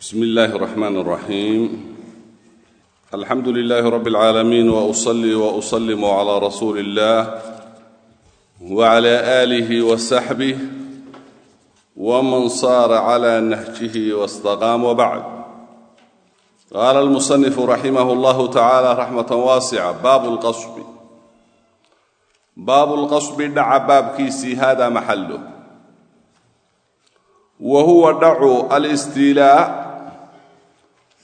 bsm اllahi الرحman الرaxيim alxamdu لlah rb العaalamiin وأصlي وأsلm عlى rasuuli الlah وعlى آlih وصaxbih wman صار عlى نhجih واstaqاam وbعd qala الmuصنif raximah اllah tacalى raxmaة waascة bab اlqaصb baabu اlqaصbi dhaca baabkiisii hada maxalo wa huwa dhacu alistiilaa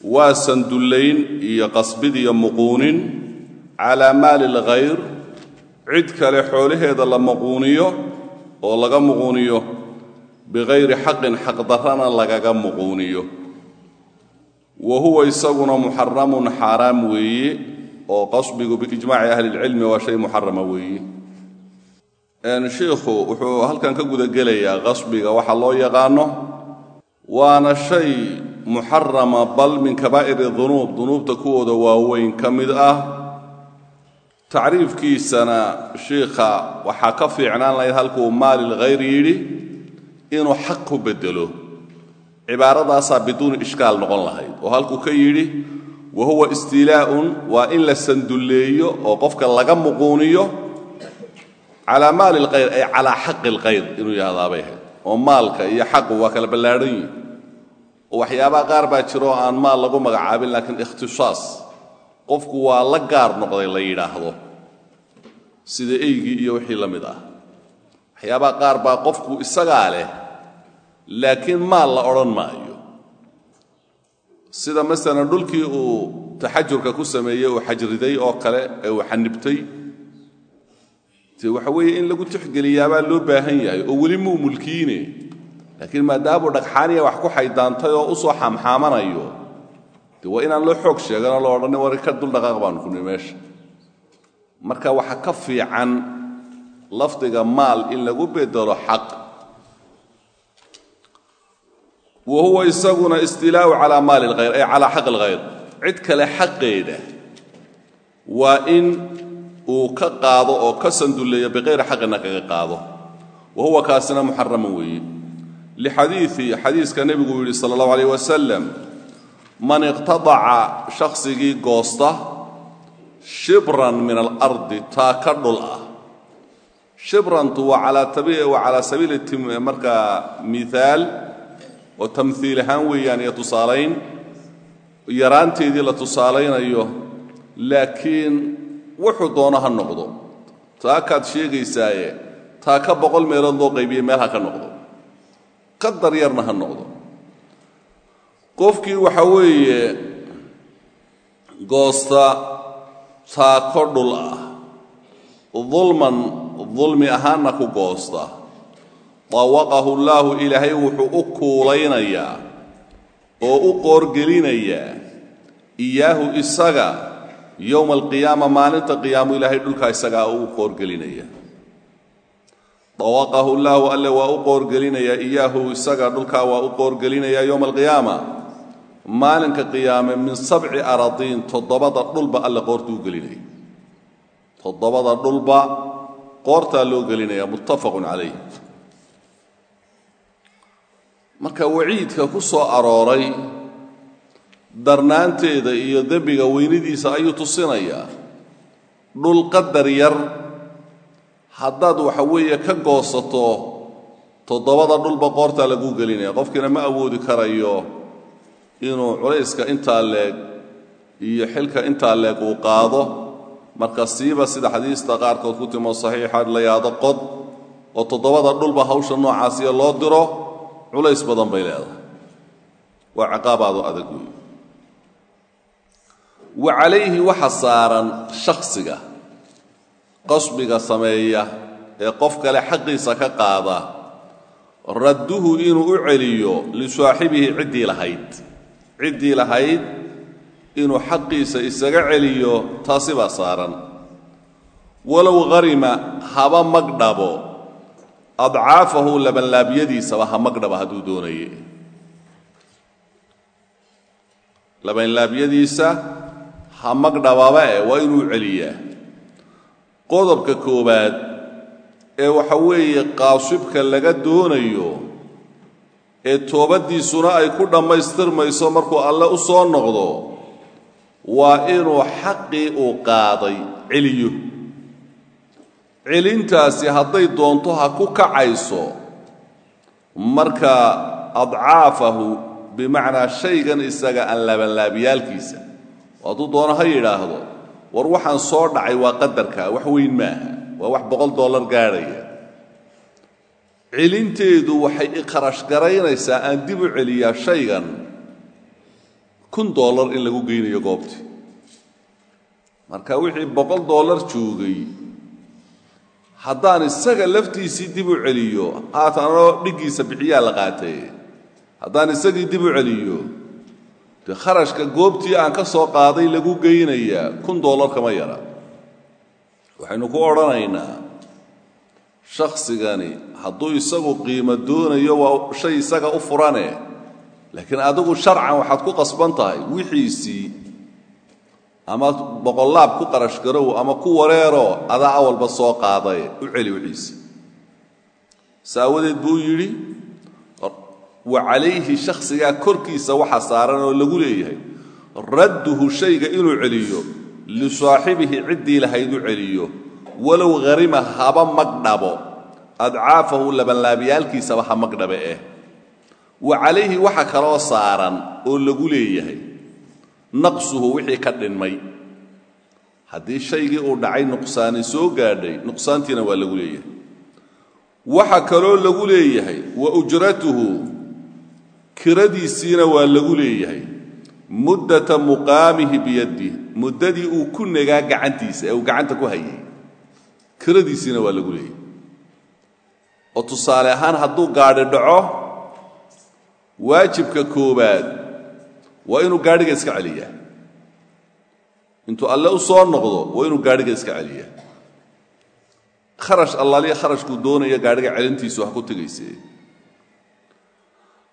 waa sandullayn iyo qasbid iyo muquunin calaa maali lghayr cid kale xoolaheeda la muquuniyo oo laga muquuniyo bikayri xaqin xaqdarrana lagaga muquuniyo. Wa huwa isaguna muxaramun xaaraam weeye oo qasbigu biijmaaci ahli lcilmi waa shay muxarama weeye. Shiikhu wuxuu halkan ka gudagelayaa qasbiga waxa loo yaqaano waana shay muxarama bal min kabaa'iri dunuub. Dunuubta kuwooda waaweyn ka mid ah. Tacriifkiisana shiikha waxaa ka fiicnaan lahayd halkuu maalil hayr yidhi inuu xaq ku bedelo cibaaradaasaa biduuni ishkaal noqon lahayd oo halkuu ka yidhi wa huwa istiilaa'un waa in la sandulleeyo oo qofka laga muquuniyo calaa maali lkhayr ay calaa xaqi lkhayr inuu yahdaabay ahayd. Oo maalka iyo xaqu waa kala ballaadhan yihiin waxyaabaha qaar baa jiro aan maal lagu magacaabin laakiin ikhtishaas qofku waa la gaar noqday la yidhaahdo. Sida eygii iyo wixii la mid ah. Waxyaabaha qaar baa qofku isagaa leh laakiin maal la odhan maayo. Sida masalan dhulkii uu taxajurka ku sameeyey uu xajriday oo kale ee uu xanibtay te waxa weeye in lagu tixgeliyaabaa loo baahan yahay oo weli muu mulkiine laakiin maadaamuu dhagxaaniya wax ku xaydaantay oo u soo xaamxaamanayo de waa inaan loo xoog sheeganoo la odhanin war ka dul dhaqaaq baanu kuni meesha. Marka waxa ka fiican lafdiga maal in lagu bedelo xaq wa huwa isaguna istilaa'u calaa maali lkhayr ay calaa xaqi lkhayr cid kale xaqeeda waa in uu ka qaado oo ka sandulleeyo biqayri xaqina kaga qaado. Wa huwa kaasina muxaraman weeye lixadiii xadiiska nebigu uu yidhi sala allahu alayh wasalam man iqtadaca shakhsigii goosta shibran min alardi taa ka dhul ah shibrantu waa calaa sabiili markaa miaal oo tamhiil ahaan weeyaan iyo tusaalayn yaraanteedii la tusaalaynayo laakiin wuxuu doono ha noqdo taa kaad sheegaysaaye taa ka boqol meelood loo qaybiyey meel ha ka noqdo qadar yarna ha noqdo. Qofkii waxa weeye goosta taako dhul ah dulman dulmi ahaanna ku goosta dawaqahu llaahu ilaahay wuxuu u kuulaynayaa oo u qoorgelinayaa iyaahu isaga yowma alqiyaama maalinta qiyaamu ilaahay dhulkaa isagaa u qoorgelinaya dawaqahu llaahu alle waa u qoorgelinayaa iyaahu isaga dhulkaa waa u qoorgelinayaa yowma alqiyaama. Maalinka qiyaame min sabci aradiin toddobada dhulba alle qoortuu gelinaya. Toddobada dhulba qoortaa loo gelinaya muttafaqun calayh. Marka waciidka ku soo arooray darnaanteeda iyo dembiga weynidiisa ayuu tusinayaa dhul qadar yar haddaad waxa weeye ka goosato toddobada dhulba qoortaa laguu gelinaya. Qofkiina ma awoodi karayo inuu culayska intaa leeg iyo xilka intaa leeg uu qaado. Marka siiba sida xadiista qaarkood ku timo saxiixa la yaado qod oo toddobada dhulba hawsha noocaasiyo loo diro culays badan bay leedahay. Waa ciqaabaadu adag weeye wa calayhi waxa saaran shakhsiga qasbiga sameeya ee qof kale xaqiisa ka qaada radduhu inuu u celiyo lisaaxibihi ciddii lahayd. Ciddii lahayd inuu xaqiisa isaga celiyo taasi baa saaran. Walow harima haba magdhabo. Adcaafahu labanlaabyadiisaba ha magdhaba hadduu doonaye labanlaabyadiisa ha magdhababa e waa inuu celiyaa qodobka koowaad ee waxa weeye qaasibka laga doonayo ee toobaddiisuna ay ku dhammaystirmayso markuu alle u soo noqdo waa inuu xaqii uu qaaday celiyo. Celintaasi hadday doonto ha ku kacayso marka adcaafahu bimacnaa shaygan isaga aan laabanlaabiyaalkiisa hadduu doono ha yidhaahdo war waxaan soo dhacay waa qadarka wax weyn maaha waa wax boqol dollar gaadhaya celinteedu waxay ikharash garaynaysaa aan dib u celiyaa shaygan kun dollar in lagu geynayo goobtii. Marka wixii boqol dollar joogay haddaan isaga laftiisii dib u celiyo haatan dhiggiisa bixiyaa la qaatay haddaan isagii dib u celiyo kharashka goobtii aan ka soo qaaday lagu geynayaa kun dollar kama yara. Waxaynu ku odhanaynaa shaksigani hadduu isagu qiimo doonayo waa shay isaga u furane laakiin adigu sharcan waxaad ku qasban tahay wixiisii ama boqollaab ku qarash garow ama ku wareero adaa awalba soo qaadaye u celi wixiisi. Saawadeed buu yidhi wa calayhi shakhsigaa korkiisa waxa saaran oo lagu leeyahay radduhu shayga inuu celiyo lisaaxibihi ciddii lahayd u celiyo walow harima haba magdhabo adcaafahu labanlaabiyaalkiisaba ha magdhabe eh. Wa calayhi waxa kaloo saaran oo lagu leeyahay naqsuhu wixii ka dhinmay. Haddii shaygii uu dhacay nuqsaani soo gaadhay nuqsaantiina waa lagu leeyahay. Waxa kaloo lagu leeyahay wa ujratuhu kiradiisiina waa lagu leeyahay. Muddata muqaamihi biyadih muddadii uu ku nagaa gacantiisa ee uu gacanta ku hayay. Kiradiisiina waa lagu leeyahay. Oo tusaale ahaan hadduu gaadhi dhaco waajibka koowaad waa inuu gaadhiga iska celiyaa. Intuu alle u soo noqdo waa inuu gaadhiga iska celiyaa. Kharash allaaliya kharashkuu doonaya gaadhiga celintiisu ha ku tegayse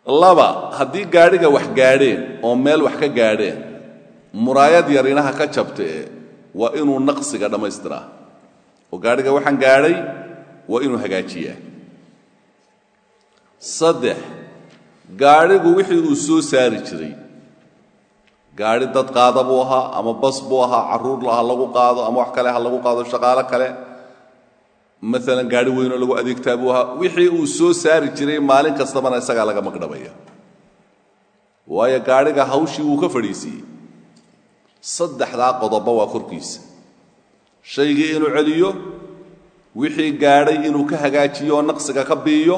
laba haddii gaadhiga wax gaadheen oo meel wax ka gaadheen muraayad yarinaha ka jabtee waa inuu naqsiga dhammaystiraa. Oo gaadhiga waxaan gaadhay waa inuu hagaajiyaa. Saddex gaadhigu wixii uu soo saari jiray. Gaadhi dad qaada buu ahaa ama bas buu ahaa carruur ha lagu qaado ama wax kale ha lagu qaado shaqaalo kale maalan gaadhi weynoo lagu adeegtaa buu ahaa. Wixii uu soo saari jiray maalin kastabana isagaa laga magdhabaya waayo gaadhiga hawshii wuu ka fadhiisiiyey. Saddexdaa qodoba waa korkiisa. Shaygii inuu celiyo wixii gaadhay inuu ka hagaajiyo oo naqsiga ka biiyo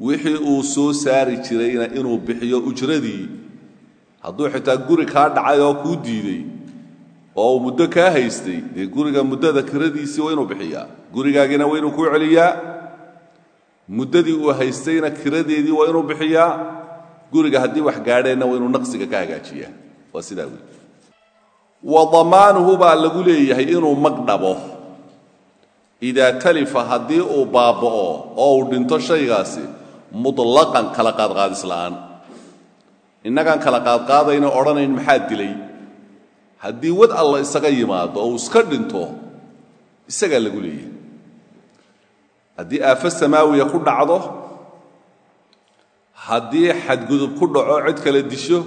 wixii uu soo saari jirayna inuu bixiyo ujradii. Hadduu xitaa guri kaa dhacay oo kuu diiday oo uu muddo kaa haystay dee guriga muddada kiradiisii waa inuu bixiyaa. Gurigaagina waa inuu kuu celiyaa. Muddadii uu haystayna kiradeedii waa inuu bixiyaa. Guriga haddii wax gaadheenna waa inuu naqsiga ka hagaajiyaa. Waa sidaa wey wa damaanuhu baa lagu leeyahay inuu magdhabo idaa talifa haddii uu baaba'o oo uu dhinto shaygaasi mutlaqan kala qaadqaadis la'aan. Innagaan kala qaadqaadayna odhanayn maxaa dilay haddii wad alla isaga yimaado oo iska dhinto isagaa lagu leeyahay. Haddii aafo samaawiya ku dhacdo haddii xadgudub ku dhaco cid kale disho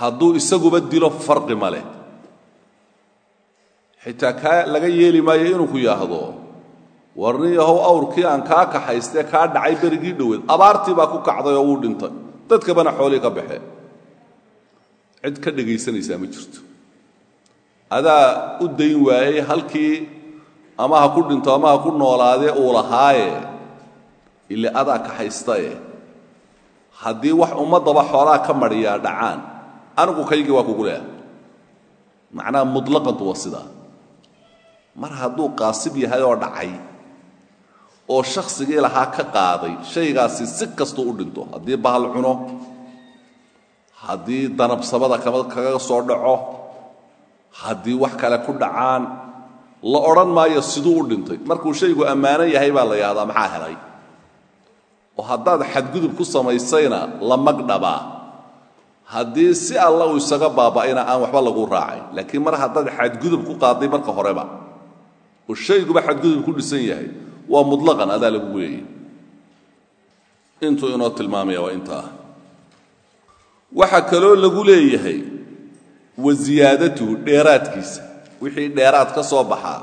hadduu isaguba dilo farqi ma leh. Xitaa kaa laga yeeli maayo inuu ku yaahdo warnin awrkii aan kaa kaxaystee kaa dhacay berigii dhoweed abaartii baa ku kacday oo wuu dhintay. Dadkabana xoolii ka baxee cid ka dhegaysanaysaa ma jirto adaa u dayn waayey halkii ama ha ku dhinto ama ha ku noolaadee uu lahaaye ile adaa kaxaystaye haddii wax ummaddaba xoolaa ka madhiyaa dhacaan anigu kaygii waa kugu leeha macnaha mutlaqantu waa sidaa. Mar hadduu qaasib yahay oo dhacay oo shaksigii lahaa ka qaaday shaygaasi si kastuu u dhinto haddii bahal cuno haddii danabsamada kaga soo dhaco haddii wax kale ku dhacaan la odhan maayo siduu u dhintay. Markuu shaygu ammaano yahay baa la yidhahdaa maxaa helay? Oo haddaad xadgudub ku samaysayna la magdhabaa haddii si alla uu isaga baaba'ayna aan waxba lagu raacay laakiin mar haddaad xadgudub ku qaaday marka horeba oo shayguba xadgudub ku dhisan yahay waa mutlaqan adaa lagugu leeyay intuu inoo tilmaamaya waa intaa. Waxaa kaloo lagu leeyahay wa ziyaadatuhu dheeraadkiisa. Wixii dheeraad ka soo baxaa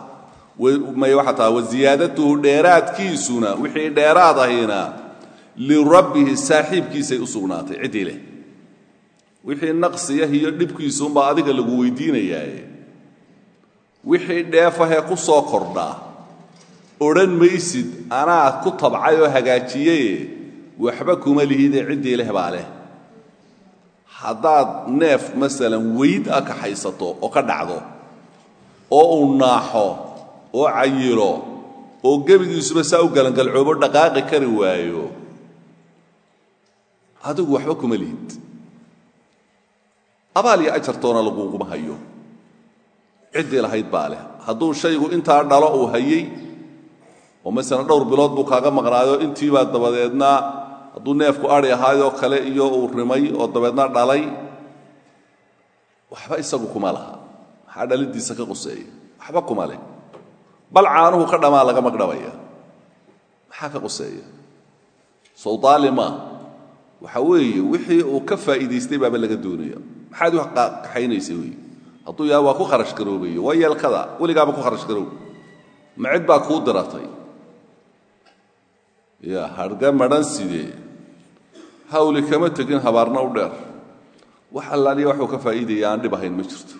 waxaa taha wa ziyaadatuhu dheeraadkiisuna wixii dheeraad ahina lirabbihi saaxiibkiisay u sugnaatay. Ciddii leh. Wixii naqsiyah iyo dhibkiisuunbaa adiga lagu weydiinayaaye wixii dheefahee ku soo kordhaa odhan maysid anaa ku tabcay oo hagaajiyaye. Waxba kuma lihidee ciddii leh baa leh haddaad neef masalan weyd a kaxaysato oo ka dhacdo oo uu naaxo oo cayilo oo gebigiisuba saa u galangalcoobo dhaqaaqi kari waayo adigu waxba kuma lihid abaal iyo ajartoona laguguma hayo. Ciddii lahayd baa leh. Hadduu shaygu intaa dhalo uu hayey oo masalan dhowr bilood buu kaaga maqnaayo intiibaa dabadeedna hadduu neefku ari ahaayoo kale iyo uu rimay oo dabeedna dhalay waxba isagu kuma laha. Maxaa dhalidiisa ka quseeya? Waxba kuma leh. Bal caanuhu ka dhamaa laga magdhabaya maxaa ka quseeya? Sawdaalima waxa weeye wixii uu ka faa'iidaystay baaba laga doonaya maxaad u kaxaynaysa wey hadduu yaha waa ku kharash garoobayo waa yeelkada. Weligaaba ku kharash garoob. Ma cid baa kuu diratay ya harga madhan sidee hawli kama tegin habaarna u dheer. Wax allaaliya waxuu ka faa'iidaya aan dhib ahayn ma jirto.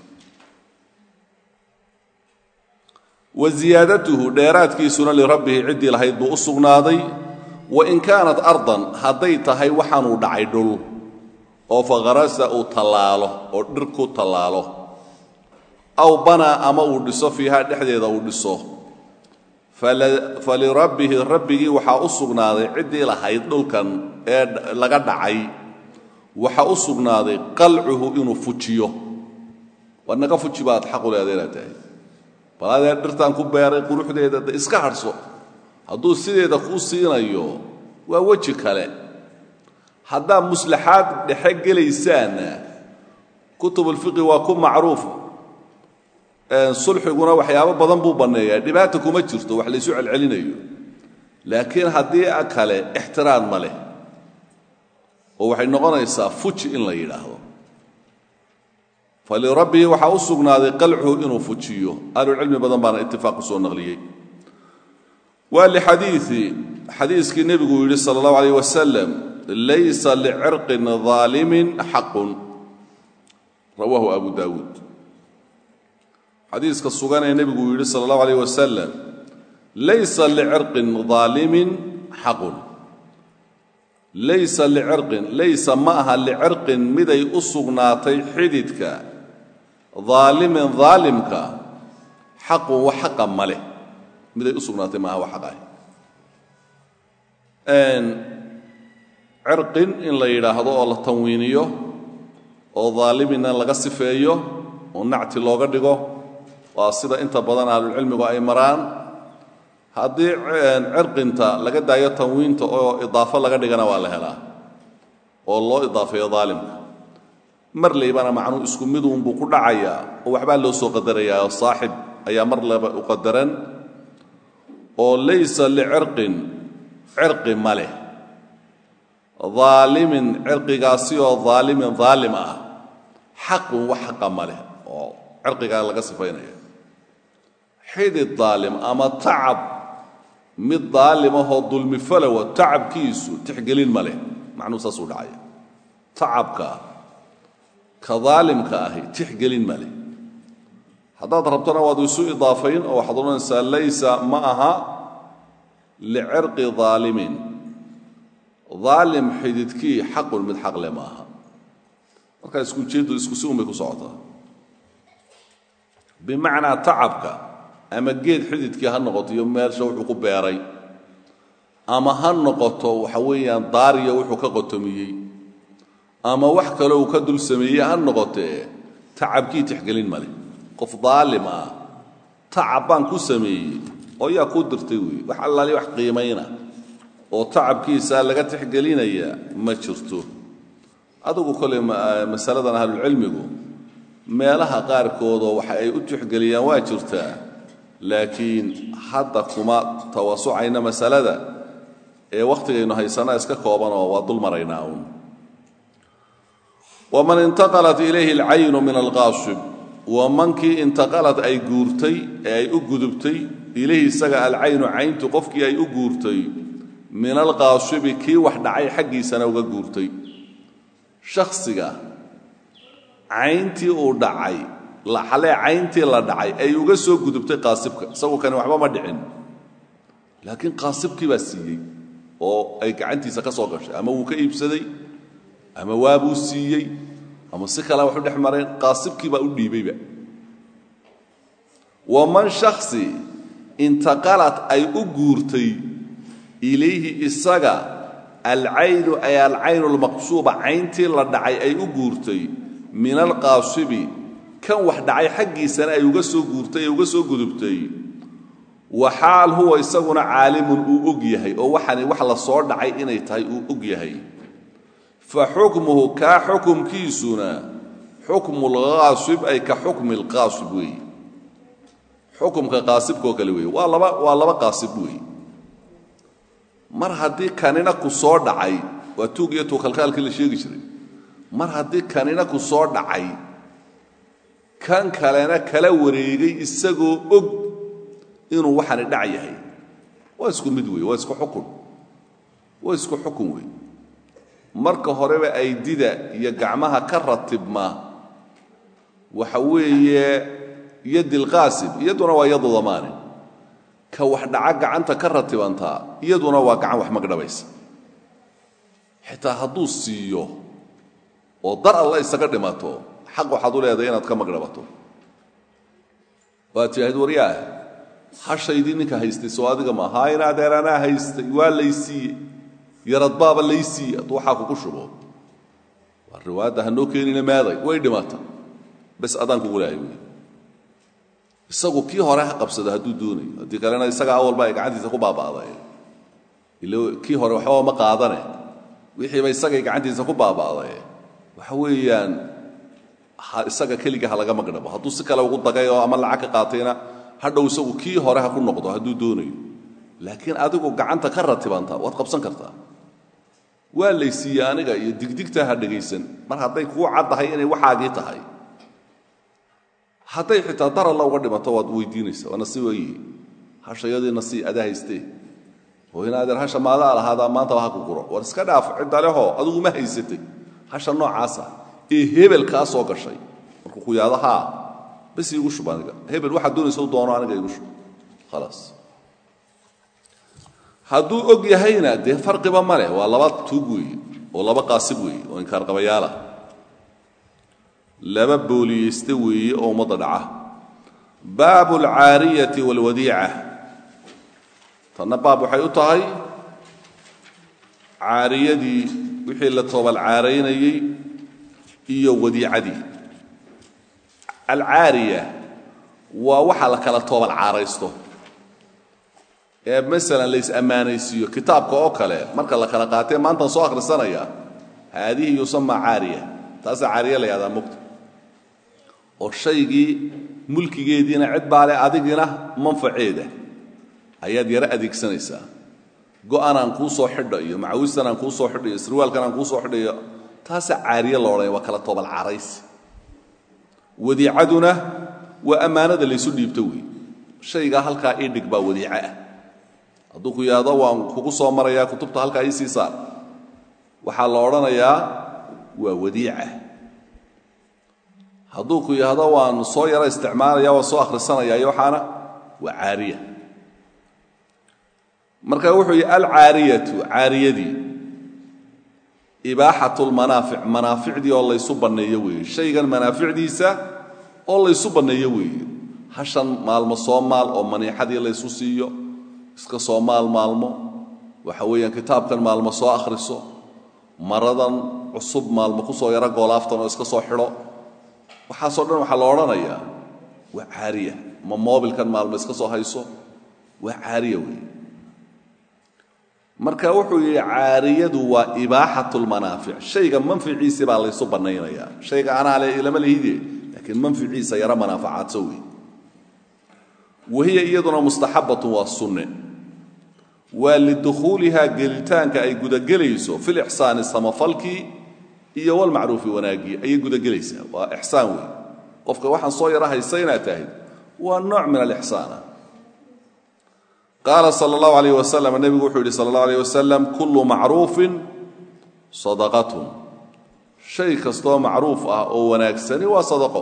Wa ziyaadatuhu dheeraadkiisuna lirabbihi ciddii lahayd buu u sugnaaday. Wain kaanat ardan hadday tahay waxaanuu dhacay dhul oo fakharasa uu tallaalo oo dhir ku tallaalo. Aw banaa ama uu dhiso fiiha dhexdeeda uu dhiso falirabbihi rabbigii waxaa u sugnaaday ciddii lahayd dhulkan ee laga dhacay. Waxaa u sugnaaday qalcuhu inuu fujiyo. War naga fuji baad xaqu leeda inaad tahay. Bal adee dhirtaan ku beeray quruxdeeda de iska hadhso hadduu sideeda kuu siinayo waa weji kale. Haddaad muslaxaad dhexe gelaysaanna kutubulfiqi waa ku macruuf sulxiguna waxyaabo badan buu banneeyaa dhibaata kuma jirto wax laysu celcelinayo. Laakiin haddii kale ixtiraam ma leh oo waxay noqonaysaa fuji in la yidhaahdo. Falirabbihi waxaa u sugnaaday qalcuhu inuu fujiyo. Ahlucilmi badan baana itifaaq ku soo naqliyey. Waa lixadiii xadiiskii nebigu yidhi sala allahu alayh laysa licirqin daalimin xaqun. Rawaahu abu daawuud xadiiska sugan ee nebigu yidhi sala allahu alayh wasalam laysa licirqin daalimin xaqun. Laysa licirqin laysa ma aha licirqin miday u sugnaatay xididka. Daalimin daalimka xaqun wax xaqa ma leh. Miday u sugnaatay maaha wax xaqaah cirqin in la yidhaahdo oo la tanwiiniyo oo daalimina laga sifeeyo oo nacti looga dhigo waa sida inta badan ahlulcilmigu ay maraan. Haddii cirqinta laga daayo tanwiinta oo idaafo laga dhigana waa la helaa oo loo idaafeeyo daalimka. Mar laybana macnuu isku miduunbuu ku dhacayaa oo waxbaa loo soo qadarayaa saaxib ayaa mar laba u qadaran oo laysa licirqin cirqi ma leh. Daalimin cirqigaasi oo daalimin daalim ah xaqun wax xaqa ma leh oo cirqigaa laga sifaynaya xidid daalim ama tacab. Mid daalimahoo dulmi falowa tacabkiisu tixgelin ma leh. Macnuu saasuu dhacaya. Tacabka ka daalimka ahi tixgelin ma haddaad rabtona waad isu idaafayn oo waxaad odhanaysaa laysa ma aha licirqi daalimin. Daalim xididkii xaqun mid xaqle ma aha. Markaa isku jeeddu isku si ku socotaa. Bimacnaa tacabka ama geed xididkii ha noqoto iyo meelsha wuxuu ku beeray. Ama ha noqoto waxa weeyaan daariya wuxuu ka qotomiyey. Ama wax kale uu ka dul sameeyey ha noqotee tacabkii tixgelin male qof daalim ah tacab baan ku sameeyey oo yaa kuu dirtay weeye wax allaali wax qiimayna. Oo tacabkiisa laga tixgelinaya ma jirto. Adugu kole masaladan ahlulcilmigu meelaha qaarkoodoo waxa ay u tixgeliyaan waa jirtaa laakiin hadda kuma tawasucayna masalada ee wakhtigaynu haysanaa iska koobanoo waa dul maraynaa uun. Waman intaqalat ilayhi alcaynu min alqaasib wamankii intaqalad ay guurtay ee ay u gudubtay ilayhi isaga alcaynu cayntu qofkii ay u guurtay min alqaasibi kii wax dhacay xaggiisana uga guurtay. Shakhsiga cayntii uu dhacay laxalee cayntii la dhacay ay uga soo gudubtay qaasibka. Isagu kani waxba ma dhicin. Laakiin qaasibkii baa siiyey oo ay gacantiisa ka soo gashay. Ama wuu ka iibsaday ama waabuu siiyey ama si kale waxu dhex mareen qaasibkii baa u dhiibayba waman shaksi intaqalad ay u guurtay ilayhi isaga alcaynu ay alcaynu almaqsuuba cayntii la dhacay ay u guurtay min alqaasibi kan wax dhacay xaggiisana ay uga soo guurtay uga soo gudubtay. Waxaal huwa isaguna caalimun uu og yahay oo waxani wax la soo dhacay inay tahay uu og yahay. Fa xukmuhu kaa xukumkiisuna xukmu lqaasib ay ka xukmi lqaasib weeye xukumka qaasibkaoo kale weeye waa laba waa laba qaasib weeye mar haddii kanina ku soo dhacay waa tuug iyo tuukalkaalkii la sheegi jiray. Mar haddii kanina ku soo dhacay kan kalena kala wareegay isagoo og inuu waxani dhac yahay. Waa isku mid weeye waa isku xukun. Waa isku xukun weeye marka horeba aydida iyo gacmaha ka ratibma waxa weeye yadilqaasib iyaduna waa yadu damaani ka wax dhaca gacanta ka ratibantaa iyaduna waa gacan wax magdhabaysa. Xitaa hadduu siiyo oo dar alla isaga dhimato xaq waxaad u leedahay inaad ka magdhabato waad tidhaahd waryaah hashaydii ninka haystay soo adiga ma haa in adeer anaa haystay waa laysiiye yaradbaaba laysiiye hadduu waxaa kugu shubo waa riwaayadda hanoo keenina maaday way dhimata bes adaan kugu lehay wey isagu kii hore ha qabsado hadduu doonayo haddii kalena isaga awalba ay gacantiisa ku baaba'day ila kii hore waxbaba ma qaadane wixiiba isagay gacantiisa ku baaba'day waxa weeyaan isaga keliga ha laga magdhabo hadduu si kale ugu dagay oo ama lacag ka qaatayna hadhow isagu kii hore ha ku noqdo hadduu doonayo. Laakiin adigu gacanta ka ratibanta waad qabsan kartaa. Waa laysiiye aniga iyo digdigtaa ha dhegaysan mar hadday kuu caddahay inay waxaagii tahay. Hadday xitaa dar alla uga dhimato waad weydiinaysa waa nasi weeye hashayadii nasi adaa haystee. Oo hasha maadaa lahaadaa maantaba ha ku guro war iska dhaaf cidda lehoo adigu ma haysatay. Hasha noocaasa ee hebel kaa soo gashay. Markuu ku yaado haa bas iigu shub aniga. Hebel waxaad doonaysa u doono aniga iigu shub. Khalaas hadduu og yahayna dee farqiba ma leh. Waa laba tuug weeye oo laba qaasib weeye oo inkaarqabayaala laba booliyeyste weeye oo ummadda dhaca. Baabu alcaariyati waalwadiica tanna baab waxay u tahay caariyadii wixii la toobalcaaraynayey iyo wadiicadii. Alcaariya waa waxa la kala toobal caaraysto. Ee masalan lays ammaanaysiiyo kitaabka oo kale marka la kala qaatee maantan soo akhrisanaya haadihi yusamaa caariya. Taasaa caariya la yahdaa mugta oo shaygii mulkigeediina cid baa leh adigina manfaceeda. Ayaad yaro adeegsanaysaa. Go'an kuu soo xidho iyo macawistan aan kuu soo xidho iyo sirwaalkan aan kuu soo xidhayo taasaa caariye lo odhanaya waa kala toobal caraysi wadiicaduna waa ammaanada laysu dhiibto wey shaygaa halkaa ii dhig baa wadiico ah. Hadduu ku yidhaahdo waan kugu soo marayaa kutubta halkaa ii sii saar. Waxaa la odhanayaa waa wadiica. Hadduu ku yidhaahdo waan soo yaro isticmaalaya waan soo akhrisanaya iyo waxaana waa caariya. Marka wuxuu yidhi alcaariyatu caariyadii ibaaxatu lmanaafic manaaficdii oo laysu banneeyo weeye shaygan manaaficdiisa oo laysu banneeyo weeye hashan maalmo soo maal oo maniixadii laysu siiyo iska soo maal maalmo. Waxa weeyaan kitaabkan maalmo soo akhriso maradan cusub maalmo ku soo yaro goolaaftan oo iska soo xidho. Waxaasoo dhan waxaa la odhanayaa waa caariya ma moobilkan maalmo iska soo hayso? Waa caariya weeye marka wuxuu yidhi caariyadu waa ibaaxatu lmanaafic shayga manficiisii baa laysu bannaynayaa shayga anaa le lama lihide laakiin manficiisa yaro manaafacaadso wey wahiya iyaduna mustaxabbatun waa sunne. Waa lidukhuulihaa gelitaanka ay gudagelayso fil ixsaani samafalkii iyo walmacruufi wanaaggii ayay gudagelaysaa. Waa ixsaan weyn. Qofka waxaan soo yara haysa inaad waa nooc min alixsaana qaala sal اllahu alayh wasalam nebigu wuxuu yidhi sala اllahu alayh wasalam kullu macruufin sadaqatun. Shay kastoo macruuf ah oo wanaagsani waa sadaqo.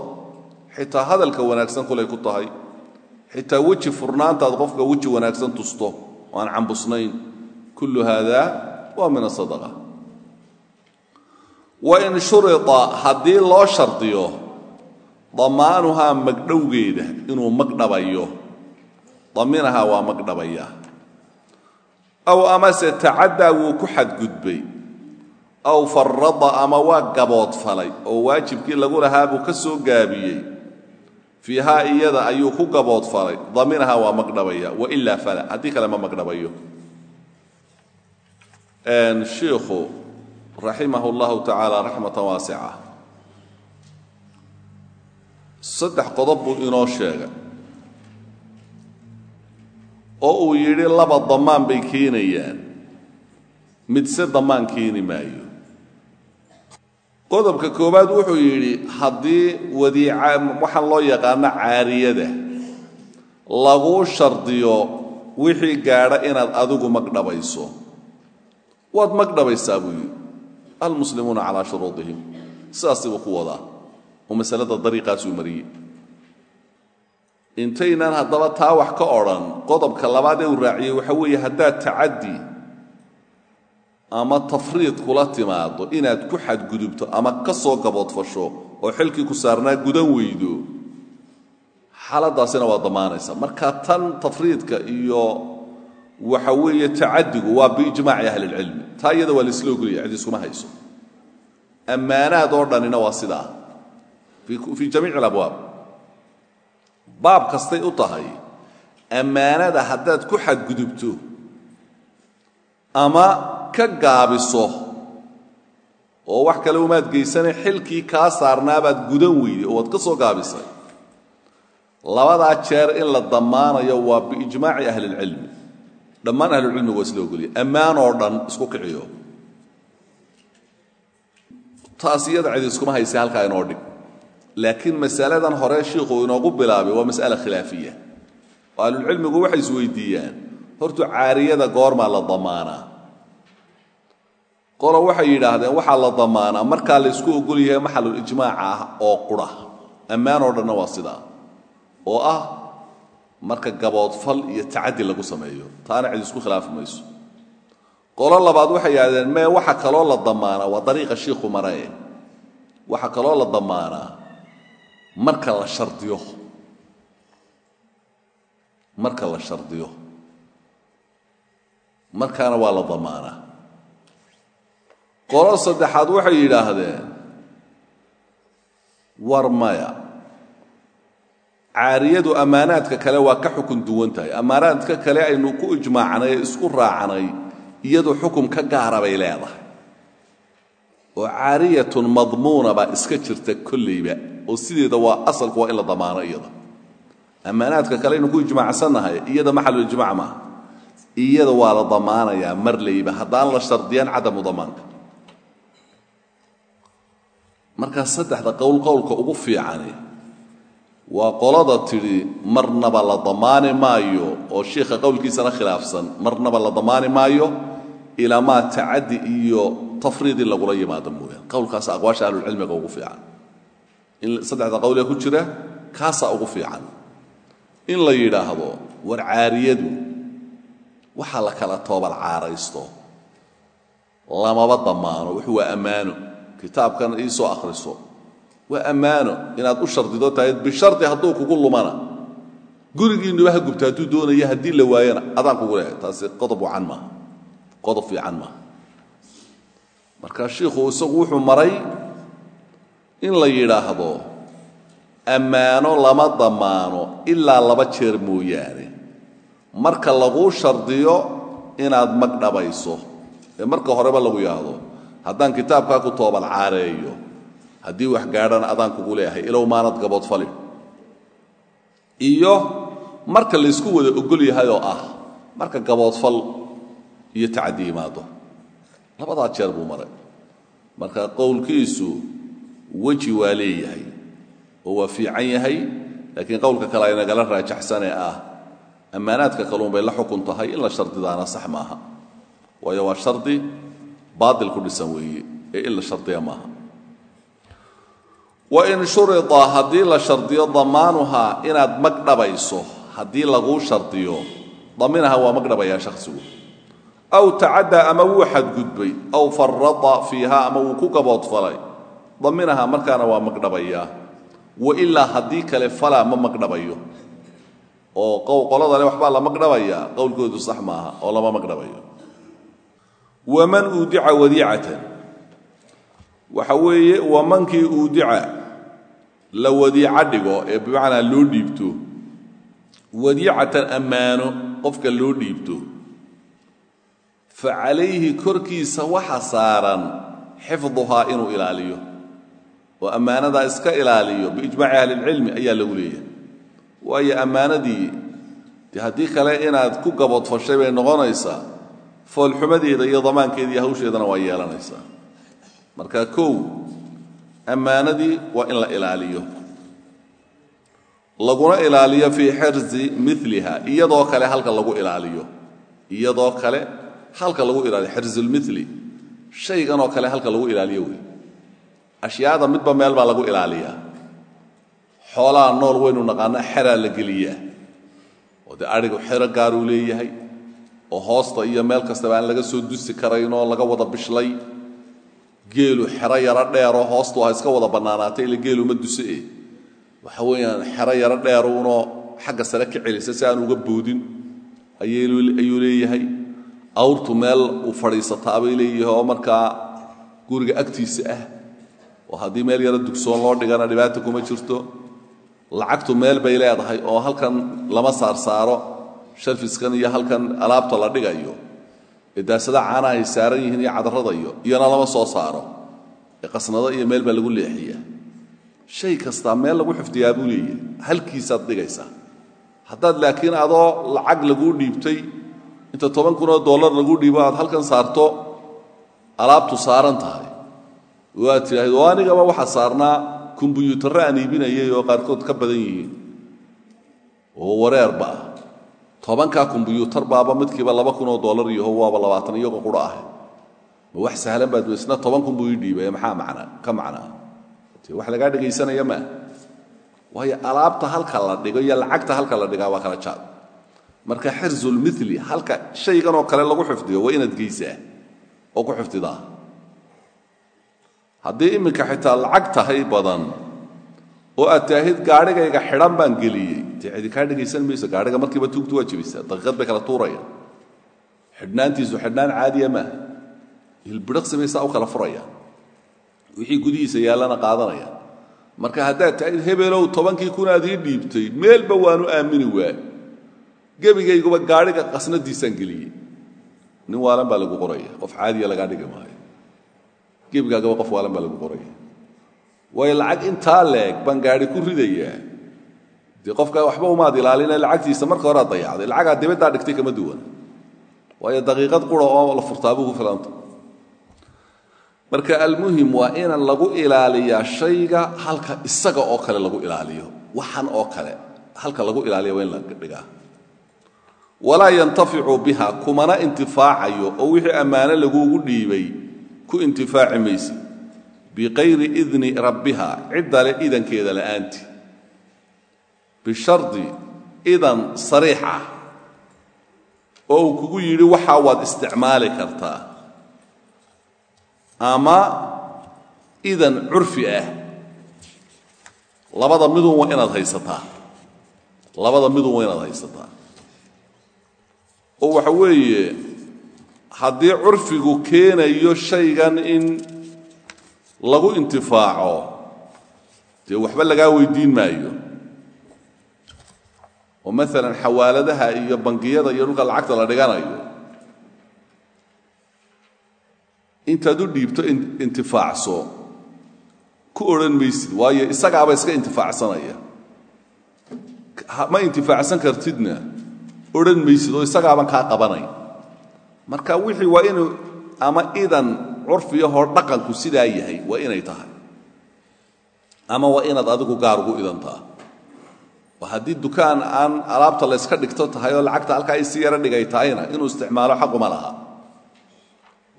Xitaa hadalka wanaagsan kulay ku tahay. Xitaa weji furnaantaad qofka weji wanaagsan tusto oo aan cambusnayn. Kullu haada waa min asadaqa wain shurita haddii loo shardiyo damaanuhaa magdhowgeeda inuu magdhabayo daminahaa waa magdhabaya. Aw amase tacaddaa wuu ku xadgudbay. Aw farada ama waa gaboodfalay oo waajibkii lagu lahaa buu ka soo gaabiyey. Fiihaa iyada ayuu ku gaboodfalay daminahaa waa magdhabaya wailaa fala. Haddii kale ma magdhabayo. Shiikhu raximah اllahu tacaala raxmatan waasica. Saddex qodob buu inoo sheegay oo uu yidhi laba damaan bay keenayaan. Midse damaan keeni maayo. Qodobka koowaad wuxuu yidhi haddii wadiica waxaan loo yaqaano caariyada laguu shardiyo wixii gaadha inaad adigu magdhabayso waad magdhabaysaa buu yidhi. Almuslimuuna calaa shuruudihim. Sidaasibuu ku wadaa. Oo masalada dariiqaasuu mariyey intaynaan haddaba taa wax ka odhan qodobka labaad ee uu raaciyey waxa weeye haddaad tacaddi ama tafriid kula timaado inaad ku xadgudubto ama ka soo gaboodfasho oo xilkii ku saarnaa gudan weydo xaaladaasina waa damaanaysa marka tan tafriidka iyo waxa weeye tacadigu waa biijmaaci ahli اlcilmi taa iyada waa laisla ogolaya cid iskuma hayso. Ammaanaad oo dhanina waa sidaa. Fii jamiici alabwaab baab kastay u tahay ammaanada haddaad ku xadgudubto ama ka gaabiso oo wax kale umaad geysane xilkii kaa saarnaabaad gudan weyday oo waad ka soo gaabisay. Labadaa jeer in la damaanayo waa biijmaaci ahli اlcilmi dhammaan ahlucilmigu waa isla ogoliya ammaan oo dhan isku kiciyo. Taas iyada cid iskuma haysa halkaa inoo dhig laakiin masaladan hore shiikhu inoogu bilaabay waa mas'ala khilaafiya. Oo ahlulcilmigu waxay isweydiiyaan hortu caariyada goormaa la damaanaa. Qolo waxay yidhaahdeen waxaa la damaanaa markaa la ysku ogol yahay maxalul ijmaaca ah oo qura ammaan oo dhanna waa sidaa. Oo ah marka gaboodfal iyo tacadi lagu sameeyo. Taana cid isku khilaafi mayso. Qolo labaad waxay yidhahdeen mee waxa kaloo la damaanaa? Waa dariiqa shiikhu maree waxa kaloo la damaanaa marka la shardiyo marka la shardiyo markaana waa la damaanaa qolo saddexaad waxay yidhaahdeen war maya caariyadu ammaanaadka kale waa ka xukun duwan tahay. Ammaanaadka kale aynu ku ijmaacnay ee isku raacnay iyadu xukum ka gaara bay leedahay. Oo caariyatun madmuuna baa iska jirta kollayba oo sideeda waa asalku waa in la damaano iyada. Ammaanaadka kale aynu ku ijmaacsannahay iyada maxalulijmaac maaha iyada waa la damaanayaa marlayba haddaan la shardiyaan cadamu damaanka. Markaa saddexda qowl qowlka ugu fiicani waa qolada tidhi marnaba la damaani maayo oo shiikha qowlkiisana khilaafsan marnaba la damaani maayo ilaamaa tacadi iyo tafriid in lagula yimaado mooyaan qowlkaasa aqwaasha ahlulcilmiga ugu fiican saddexda qowlee ku jira kaasaa ugu fiican. In la yidhaahdo war caariyadu waxaa la kala toobal caaraysto. Lamaba damaano wuxuu waa ammaano. Kitaabkan iisoo akhriso. Waa ammaano inaad u shardido tahay bishardi hadduu kugu lumana. Gurigiinnuba ha gubta hadduu doonaya haddii la waayana adaan kugu leehay taasi qodob wacan maaha. Qodob fiican maaha. Marka shiikhu isagu wuxuu maray in la yidhaahdo ammaano lama damaano ilaa laba jeer mooyaane. Marka laguu shardiyo inaad magdhabayso ee marka horeba lagu yidhaahdo haddaan kitaabkaa ku toobal caareeyo haddii wax gaadhana adaan kugu leeyahay ilow maanad gaboodfalin iyo marka laysku wada ogol yahay oo ah marka gaboodfal iyo yimaado labadaa jeer buu maray. Marka qowlkiisu weji waa leeyahay oo waa fiican yahay laakiin qowlka kale ay nagala raajaxsanee ah. Ammaanaadka kaluun bay la xukun tahay in la shardidaana sax maaha. Waayo waa shardi baatil ku dhisan weeye ee in la shardiya maaha. Wain shurida haddii la shardiyo damaanuhaa inaad magdhabayso haddii laguu shardiyo daminaha waa magdhabayaa shakhsigu. Aw tacaddaa ama wuu xadgudbay aw farada fiiha ama wuu ku gaboodfalay daminaha markaana waa magdhabayaa wailaa haddii kale falaa ma magdhabayo oo qolada le waxbaa la magdhabayaa qowlkoodu sax maaha oo lama magdhabayo waman uudica wadiicatan. Waxa weeye wamankii uudica la wadiico dhigo ee bimacnaa loo dhiibto. Wadiicatan ammaano qofka loo dhiibto. Fa calayhi korkiisa waxa saaran xifduhaa inuu ilaaliyo oo ammaanadaa iska ilaaliyo biijmaaci ahlilcilmi ayaa lagu leeyahay. Waayo ammaanadii dee haddii kale inaad ku gaboodfashay bay noqonaysaa foolxumadeeda iyo damaankeeda iyo hawsheedana waa yeelanaysaa. Marka kow ammaanadii waa in la ilaaliyo. Laguna ilaaliyo fii xirzi miliha iyadoo kale halka lagu ilaaliyo. Iyadoo kale halka lagu ilaaliyo xirzulmili shayganoo kale halka lagu ilaaliyo wey ashyaada midba meel baa lagu ilaaliyaa. Xoolaha nool waynu naqaana xeraa la geliyaa. Oo dee adhigu xero gaaruu leeyahay oo hoosta iyo meel kastaba aan laga soo dusi karayn oo laga wada bishlay. Geelu xero yaro dheeroo hoostu ha iska wada bannaanaatay ila geelu ma duse. Waxa weeyaan xero yaro dheeruunoo xagga sare ka celisa si aan uga boodin ayuu leeyahay. Awrtu meel uu fadhiisataa bay leeyahay oo markaa guriga agtiisa ah oo haddii meel yaro dugsoon loo dhigana dhibaata kuma jirto lacagtu meel bay leedahay oo halkan lama saarsaaro sharfiskan iyo halkan alaabta la dhigayo ee daasada caanaha ay saaran yihiin iyo cadarrada iyo iyona lama soo saaro ee qasnado iyo meel baa lagu leexiyaa. Shay kastaa meel lagu xifdiyaa buu leeyahay halkiisaad dhigaysaa. Haddaad laakiin adoo lacag laguu dhiibtay inta toban kunoo dollar laguu dhiibo aad halkan saarto alaabtu saaran tahay waad tidhaahdo oo anigaba waxaa saarnaa kombyuutarro aan iibinayay oo qaarkood ka badan yihiin. Oo wareerba ah tobankaa kombyuutar baaba midkiiba laba kunoo dollar iyaho waaba labaatan iyagoo quro ah. Ma wax sahlan baad isna toban kun buu ii maxaa macnaa ka macnaa wax lagaa dhegaysanaya maa waayo alaabta halka la dhigo iyo lacagta halka la dhigaa waa kala jaad. Marka xirzulmili halka shaygan oo kale lagu xifdiyo waa inaad geysaa oo ku xifdidaa haddii iminka xitaa lacag tahay badan oo aad taahid gaadhigayga xidhan baan geliyey. Dee kaa dhegaysan mayso gaadhiga markiiba tuugtu waa jebisaa daqiiqad bay kala tuurayaan xidhnaantiisu xidhnaan caadiya maaha. Hilbidhaqsi bay u kala furayaan wixii gudihiisa yaallana qaadanayaan marka haddaad tahid hebelow tobankii kunaad ii dhiibtay meelba waanu aamini waay gebigayguba gaadhiga qasnadiisaan geliyey. Nin waalan baa lagu qoraya. Qof caadiya lagaa dhigi maayo gebigaagaba qof waalan baa lagu qoraya waayo lacag intaa leeg baan gaadhi ku ridayaa. Dee qofka waxba umaad ilaalina lacagtiisa marka horead dayacday lacagaa dibaddaa dhigtay kama duwana waayo daqiiqad qura oo la furtaabuu ku filanta marka almuhim waa inaan lagu ilaaliyaa shayga halka isaga oo kale lagu ilaaliyo. Waxan oo kale halka lagu ilaaliya waa in la dhigaa. Walaa yantaficu biha kumana intifaacayo oo wixii ammaano laguugu dhiibay ku intifaaci maysi biqayri idni rabbiha ciddale idankeeda la'aanti. Bishardi idan sariix ah oo uu kugu yidhi waxaa waad isticmaali kartaa. Ama idan curfi ah labada midun waa inaad haysataa. Labada midun waa inaad haysataa. Oo waxa weeye haddii curfigu keenayo shaygan in lagu intifaaco dee waxba lagaa weydiin maayo. Oo maalan xawaaladaha iyo bangiyada iyo dhulka lacagta la dhiganayo. Intaad u dhiibto intifaacso ku odhan maysid waayo isagaaba iska intifaacsanaya. Ma intifaacsan kartidna odhan maysid oo isagaaban kaa qabanayn marka wixii waa inuu ama idan curfiyahoo dhaqanku sidaa yahay waa inay tahay. Ama waa inaad adigu gaar ugu idantaa oo haddii dukaan aan alaabta layska dhigto tahay oo lacagta halkaa isi yaro dhigay tahayna inuu isticmaalo xaquma laha.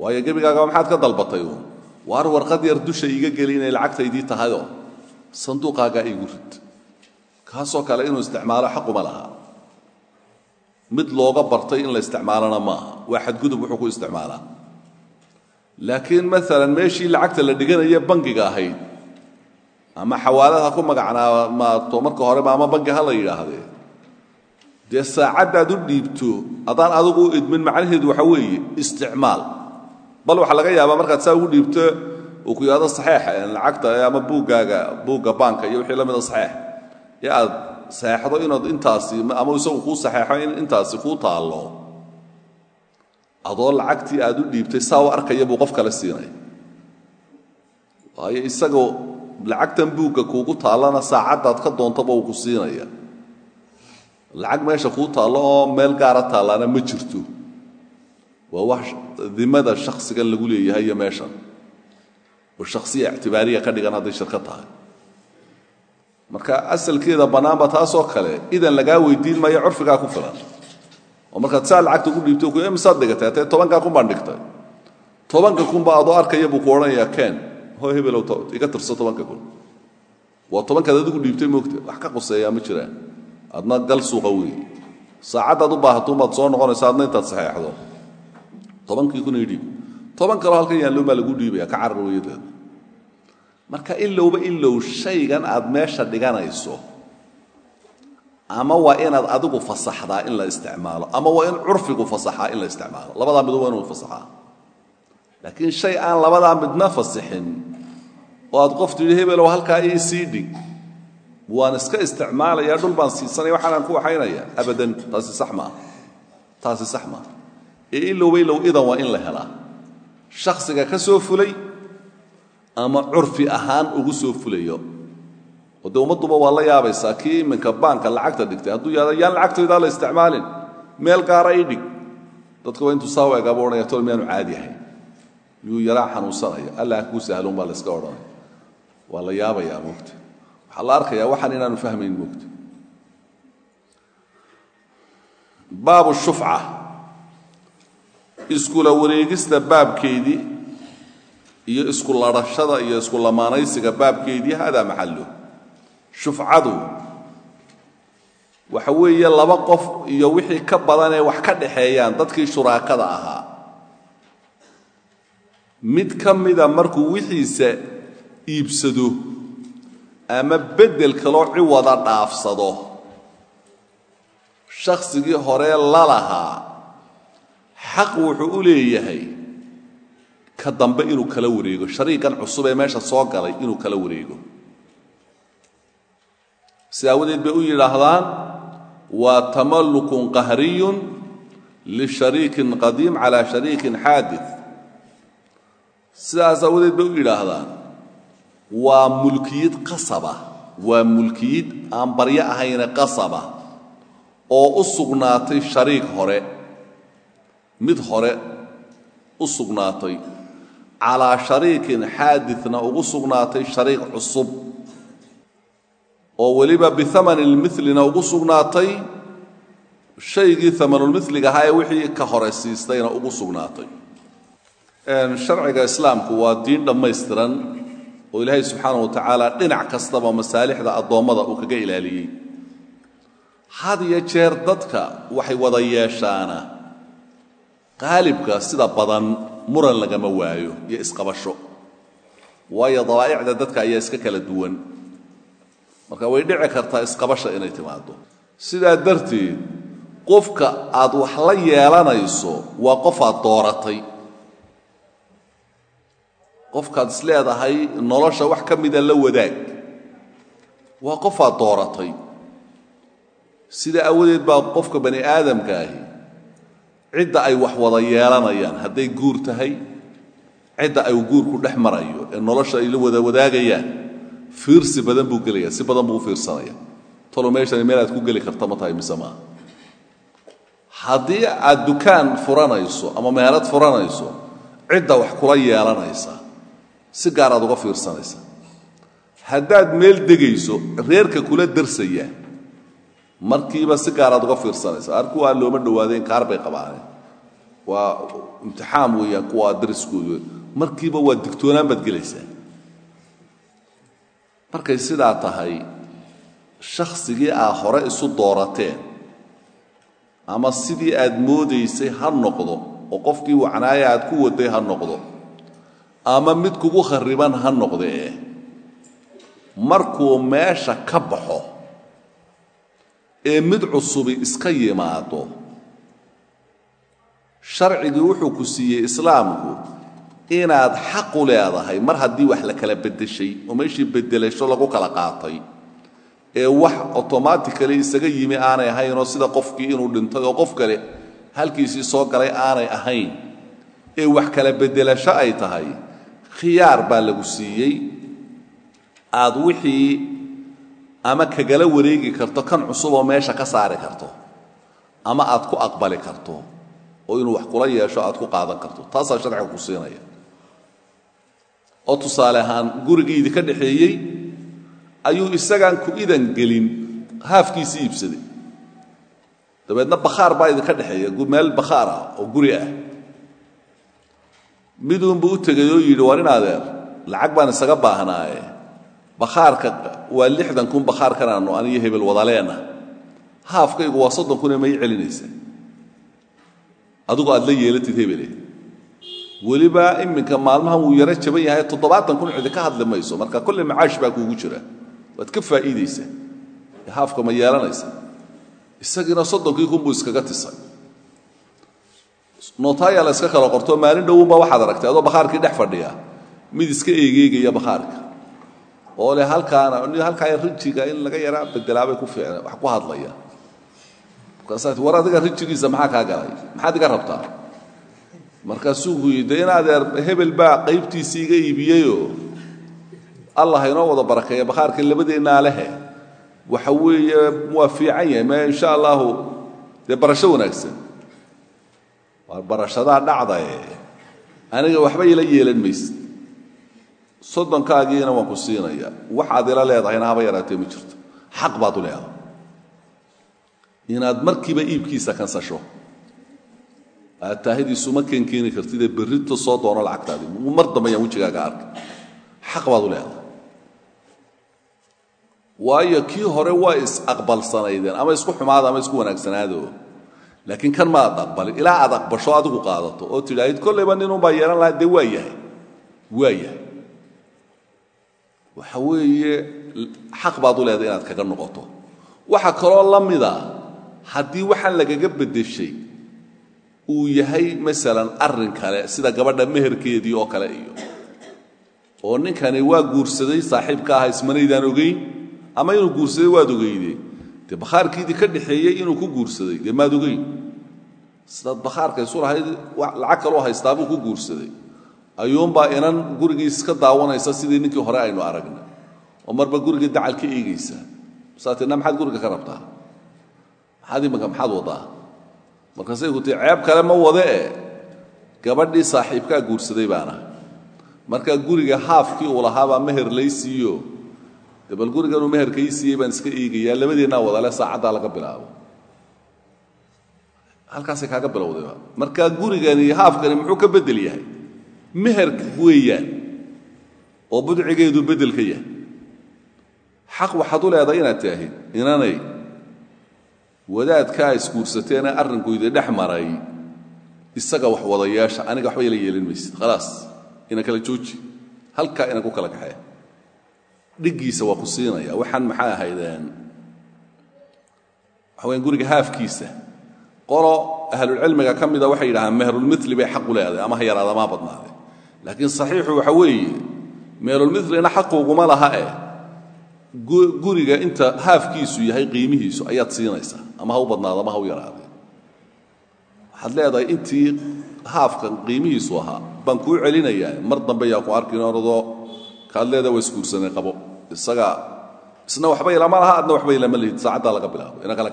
Waayo gebigaaga maxaad ka dalbatay waar warqad yar dusha iiga geli inay lacagtaydii tahayoo sanduuqaagaa iigu rid. Kaasoo kale inuu isticmaalo xaquma laha mid looga bartay in la isticmaalona maaha. Waa xadgudub wuxuu ku isticmaalaa. Laakiin maalan meeshii lacagta la dhiganaya bangiga ahayd ama xawaalada ku magacnaamaato marka horeba ama bangi ha la yidhaahdee. Dee saacaddaad u dhiibto haddaan adigu u idmin macnaheedu waxa weeye isticmaal. Bal waxaa laga yaabaa markaad saa ugu dhiibto uu ku yidhahdo saxeexa lacagta ama buuggaaga buugga baanka iyo wixii la mida saxeex ee aad saxeexdo inaad intaasi ama isagu kuu saxeexo in intaasi kuu taallo. Adoo lacagtii aad u dhiibtay saa u arkaya buu qof kale siinaya waayo isagoo lacagtan buugga kuugu taallana saacaddaad ka doontaba uu ku siinaya. Lacag meesha kuu taallo oo meel gaara taallaana ma jirto. Waa wax dimada shakhsigan lagu leeyahay iyo oo shakhsiya ictibaariya ka dhigan hadday shirka tahay marka asalkeeda bannaanba taasoo kale idan lagaa weydiin maayo curfigaa ku filan. Oo markaad saa lacagta ugu dhiibto ku misaad dhigatay hatee tobankaa kun baan dhigtay. Tobanka kunba adoo arkaya buu ku odhanayaa ken hoo hebelow iga tirso tobanka kun. Waa tobankaad adigu dhiibtay moogta wax ka qoseeyaa ma jiraan adna gal suuqa weeye saacaddaad u baahatuunbaad soo noqonaysa adna intaad saxeexdo tobankii kun ii dhiib. Toban kaloo halkan yaalloon baa lagu dhiibaya ka carar marka ilowba ilow shaygan aad meesha dhiganayso ama waa inaad adigu fasaxdaa in la isticmaalo ama waa in curfigu fasaxaa in la isticmaalo. Labadaa midu waa inuu fasaxaa. Laakiin shay aan labadaa midna fasixin oo aad qof tidhi hebelow halkaa ii sii dhig. Waan iska isticmaalayaa dhul baan siisanaya waxaanaan ku waxaynaya abadan taasi sax maaha taasi sax maaha ee ilowba ilow idan waa in la helaa. Shakhsiga ka soo fulay ama curfi ahaan ugu soo fulayo oo dee waa la yaabaysaa kii iminka baanka lacagta dhigtay. Hadduu yahado yaan lacagtaydaa la isticmaalin. Meel gaara ii dhig. Dadka waa intuu saa eegaaba odhanaya tol miyaanu caadi ahayn yuu yaraa xanuunsanaya allah kuu sahloon baa la iska odhanaya waa la yaabayaa moogta waxaa la arkayaa waxaan inaanu fahmayn moogta baabu shufca. Iskula wareegista baabkeedii iyo isku ladhashada iyo isku lamaanaysiga baabkeedii haadaa maxallo. Shufcadu waxa weeye laba qof iyo wixii ka badanee wax ka dhaxeeyaan dadkii shuraakada ahaa. Mid ka mida markuu wixiisa iibsado ama beddel kaloo ciwada dhaafsado shakhsigii hore la lahaa xaq wuxuu u leeyahay ka dambe inuu kala wareego. Shariigan cusub ee meesha soo galay inuu kala wareego. Si aawadeed bay u yidhaahdaan waa tamallukun qahriyun lishariikin qadiim calaa shariikin xaadid sidaas aawadeed bay u yidhaahdaan waa mulkiyid qasaba waa mulkiyid aan baryo ahayne qasaba oo u sugnaatay shariik hore mid hore u sugnaatay calaa shariikin xaadidna ugu sugnaatay shariik cusub oo weliba biamanilmilina ugu sugnaatay shaygii amanulmiliga ahaa ee wixii ka hore siistayna ugu sugnaatay. Sharciga islaamku waa diin dhammaystiran oo ilaahay subxaana wa tacaala dhinac kastaba masaalixda addoommada uu kaga ilaaliyey. Had iyo jeer dadka waxay wada yeeshaana qaalibka sida badan muran lagama waayo iyo isqabasho. Waayo dawaa'icda dadka ayaa iska kala duwan. Marka way dhici kartaa isqabasha inay timaado sidaa darteed qofka aad wax la yeelanayso waa qof aad dooratay. Qofkaad is leedahay nolosha wax ka mida la wadaag. Waa qof aad dooratay. Sida awadeed baa qofka bani aadamka ahi cidda ay wax wada yeelanayaan hadday guur tahay cidda ay guurku dhex marayo ee nolosha ay la wada wadaagayaan fiirsi badan buu gelaya si badan buu u fiirsanaya talo meeshani meel aad ku geli karta ma tahay mise maaha haddii aad dukaan furanayso ama meherad furanayso cidda wax kula yeelanaysa si gaar aad uga fiirsanaysa. Haddaad meel degayso reerka kula darsaya markiiba si gaar aad uga fiirsanaysa arku waa looma dhowaadeen kaar bay qabaaneen waa imtixaam weeyaan kuwa dariskoodu. Markiiba waa digtoonaan baad gelaysaa. Markay sidaa tahay shakhsigii aa hore isu doorateen ama sidii aad moodaysay ha noqdo oo qofkii wacnaaya aad ku waday ha noqdo ama mid kugu khariban ha noqdee markuu meesha ka baxo ee mid cusubi iska yimaado sharcigii wuxuu ku siiyey islaamku inaad xaqu leedahay mar haddii wax la kala beddeshay oo meeshii beddelasho lagu kala qaatay ee wax automatically isaga yimi aanay ahayn oo sida qofkii inuu dhintay oo qof kale halkiisii soo galay aanay ahayn ee wax kala beddelasho ay tahay khiyaar baa lagu siiyey. Aad wixii ama kagala wareegi karto kan cusub oo meesha ka saari karto ama aad ku aqbali karto oo inuu wax kula yeesho aad ku qaadan karto. Taasaa sharciga ku siinaya. Oo tusaale ahaan gurigii idinka dhexeeyey ayuu isagaan ku idan gelin haafkiisii iibsaday. Dabeedna bakhaar baa idinka dhexeeya meel bakhaar ah oo guri ah. Miduunbuu u tegay oo yidhi war in adeer lacag baan isaga baahnaaye bakhaarka waa lixdan kun bakhaarkanaanu aniyo hebel wadaleena haafkaygu waa soddon kunee may celinaysa adigu aad la yeelatid hebele weliba iminka maalmahan wuu yaro jaban yahay toddobaatan kun cidi ka hadli mayso marka kolle macaash baa kuugu jira. Waad ka faa'iidaysaa haafka ma yeelanaysa isagiina soddonkii kun buu iskaga tisay. Nootaaya la iska kala qorto maalin dhowunba waxaad aragtay adoo bakhaarkii dhex fadhiya. Mid iska eegeegaya bakhaarka oo leh halkaana halkaa rijiga in laga yaraa bedelaabay ku fiicna wax ku hadlaya. Markaasaad war adiga maxaa kaa galay? Maxaad iga rabtaa? Markaasuu kuyidhi in adeer hebel baa qaybtiisii iga iibiyeyoo? Allah inoo wada barakeeya bakhaarka labadeennaa lehe. Waxa weeye waa me insha allahu dee barasho wanaagsan. Waa barashadaa dhacdae aniga waxba ila yeelan maysid soddonkaagiina waan ku siinaya. Waxaad ila leedahayna haba yaraatee ma jirto. Xaq baad u leedahay. Inaad markiiba iibkiisa kansasho. Aad taahidiisu ma keenkeeni kartidee berrito soo doono lacagtaadii. Mar dambe ayaan wejigaaga arkay. Xaq baad u leedahay. Waayo kii hore waa is-aqbalsanaydeen ama isku xumaada ama isku wanaagsanaado laakiin kan ma ad aqbalin? Ilaa aad aqbasho adigu qaadato oo tidhaahid kollayba yeelan lahaa. Dee waa yahay. Waa yahay waxa weeye xaq baad u leedahay inaad kaga noqoto. Waxa kaloo la mida haddii waxaan lagaga beddeshay uu yahay masalan arrin kale sida gabadha meherkeedii oo kale iyo oo ninkani waa guursaday saaxiibka aha ismanaydaan ogeyn ama inuu guursaday waad ogeyde dee bakhaarkiidii ka dhexeeyey inuu ku guursaday dee maad ogeyn. Sidaad bakhaarka isu lahayd lacag kaloo haystaa buu ku guursaday ayuunbaa inan gurigiis ka daawanaysa sidii ninkii hore aynu aragnay. oo marba gurigii dacal ka eegaysa. Saatina maxaad guriga ka rabtaa? Maxaad imanka maxaad wadaa markaasay ku ceeb kale ma wade e? Gabadhii saaxiibkaa guursaday baana. Markaa guriga haafkii uu lahaabaa meher lay siiyo. Dee bal guriganuu meherka ii siiyey baan iska eegayaa labadeennaa wadale saacaddaa laga bilaabo. Halkaasay kaaga bilowdayba markaa gurigani haafkani muxuu ka beddel yahay meherka weeyaan oo budcigeedu beddel ka yahay. Xaq waxaad u leedahay inaad taahid inanay wadaadkaa isguursateene arrinku idi dhex maray isaga wax wadayaasha aniga waxba ila yeelin maysid khalaas ina kala jooji. Halkaa ina ku kala kaxee dhiggiisa waa ku siinaya. Waxaan maxay ahaydeen? Waxa guriga haafkiisa. Qolo ahlulcilmiga ka mida waxay yidhahaan meherulmili bay xaq u leedahay ama ha yaraada ama ha laakiin saxiixu waxa weeye meherulmilina xaquguma laha eh guriga inta haafkiisu yahay qiimihiisu ayaad siinaysaa ama ha u badnaado ama ha u yaraadee waxaad leedahay intii haafkan qiimihiisu ahaa baan kuu celinayaa mar dambe yaa ku arkin oradoo kaad leedaha waa isguursanay qabo. Isaga isna waxba ilama laha adna waxba ilama lihid saacaddaa laga bilaabo ina kala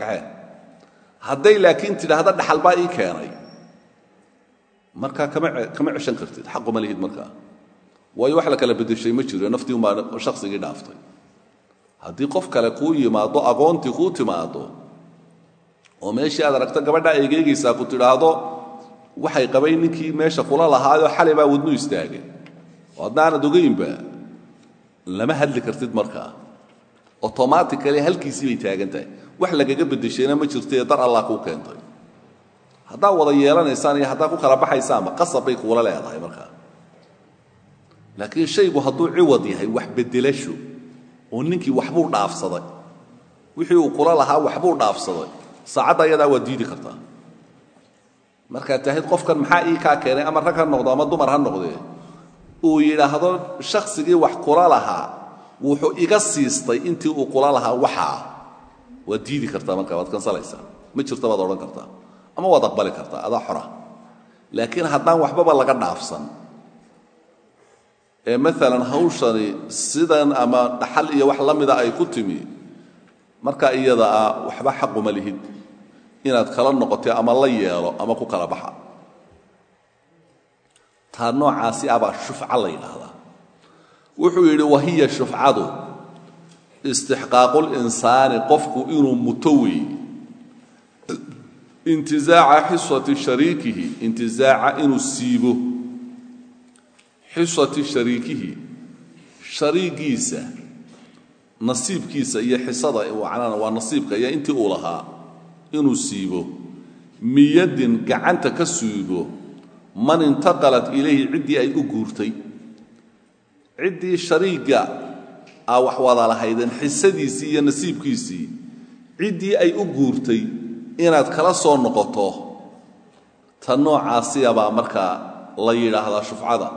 hadday laakiin tidhaahda dhaxal baa ii keenay markaa kama ceshan kartid xaquma lihid markaa waayo wax la kala beddeshay ma jiro naftii umbaa shakhsigii dhaaftay. Haddii qof kale kuu yimaado agoontii kuu timaado oo meeshii aad aragto gabadhaa eegeegaysaa ku tidhaahdo waxay qabay ninkii meesha kula lahaayoo xalay baa wadnu istaagay. Oo hadna aanad ogaynba lama hadli kartid markaa automatically halkiisii bay taagan tahay. Wax lagaga beddeshayna ma jirto ee dar allah kuu keentay haddaa wada yeelanaysaan iyo haddaa ku kala baxaysaanba qasab bay kuula leedahay markaa. Laakiin shaygu hadduu ciwad yahay wax beddelasho oo ninkii waxbuu dhaafsaday. Wixii uu kula lahaa waxbuu dhaafsaday. Saacadda ayadaa waad diidi kartaa. Markaad tahid qofkan maxaa ii kaa keenay? Ama rag ha noqdo ama dumar ha noqdee uu yidhaahdo shakhsigii wax kula lahaa wuxuu iga siistay intii uu kula lahaa waxaa. Waad diidi kartaa markaa waad kansalaysaa ma jirto baad odhan kartaa ama waad aqbali kartaa adaa xora. Laakiin haddaan waxbaba laga dhaafsan. Ee maalan hawshani sidan ama dhaxal iyo wax la mida ay ku timi marka iyada ah waxba xaquma lihid. Inaad kala noqotay ama la yeelo ama ku kala baxa. Taa noocaasi abaa shufca la yidhaahdaa. Wuxuu yidhi wahiya shufcadu istixqaaqulinsaani qofku inuu muto weeye intizaaca xisati shariikihi intizaaca inuu siibo. Xisati shariikihi shariigiisa nasiibkiisa iyo xisada macnana waa nasiibka iyo intii uu lahaa inuu siibo. Miyadin gacanta ka siibo man intaqalat ilayhi ciddii ay u guurtay. Ciddii shariigga aa wax wada lahaydeen xisadiisii iyo nasiibkiisii ciddii ay u guurtay inaad kala soo noqoto ta noocaasiyabaa markaa la yidhaahdaa shufcada.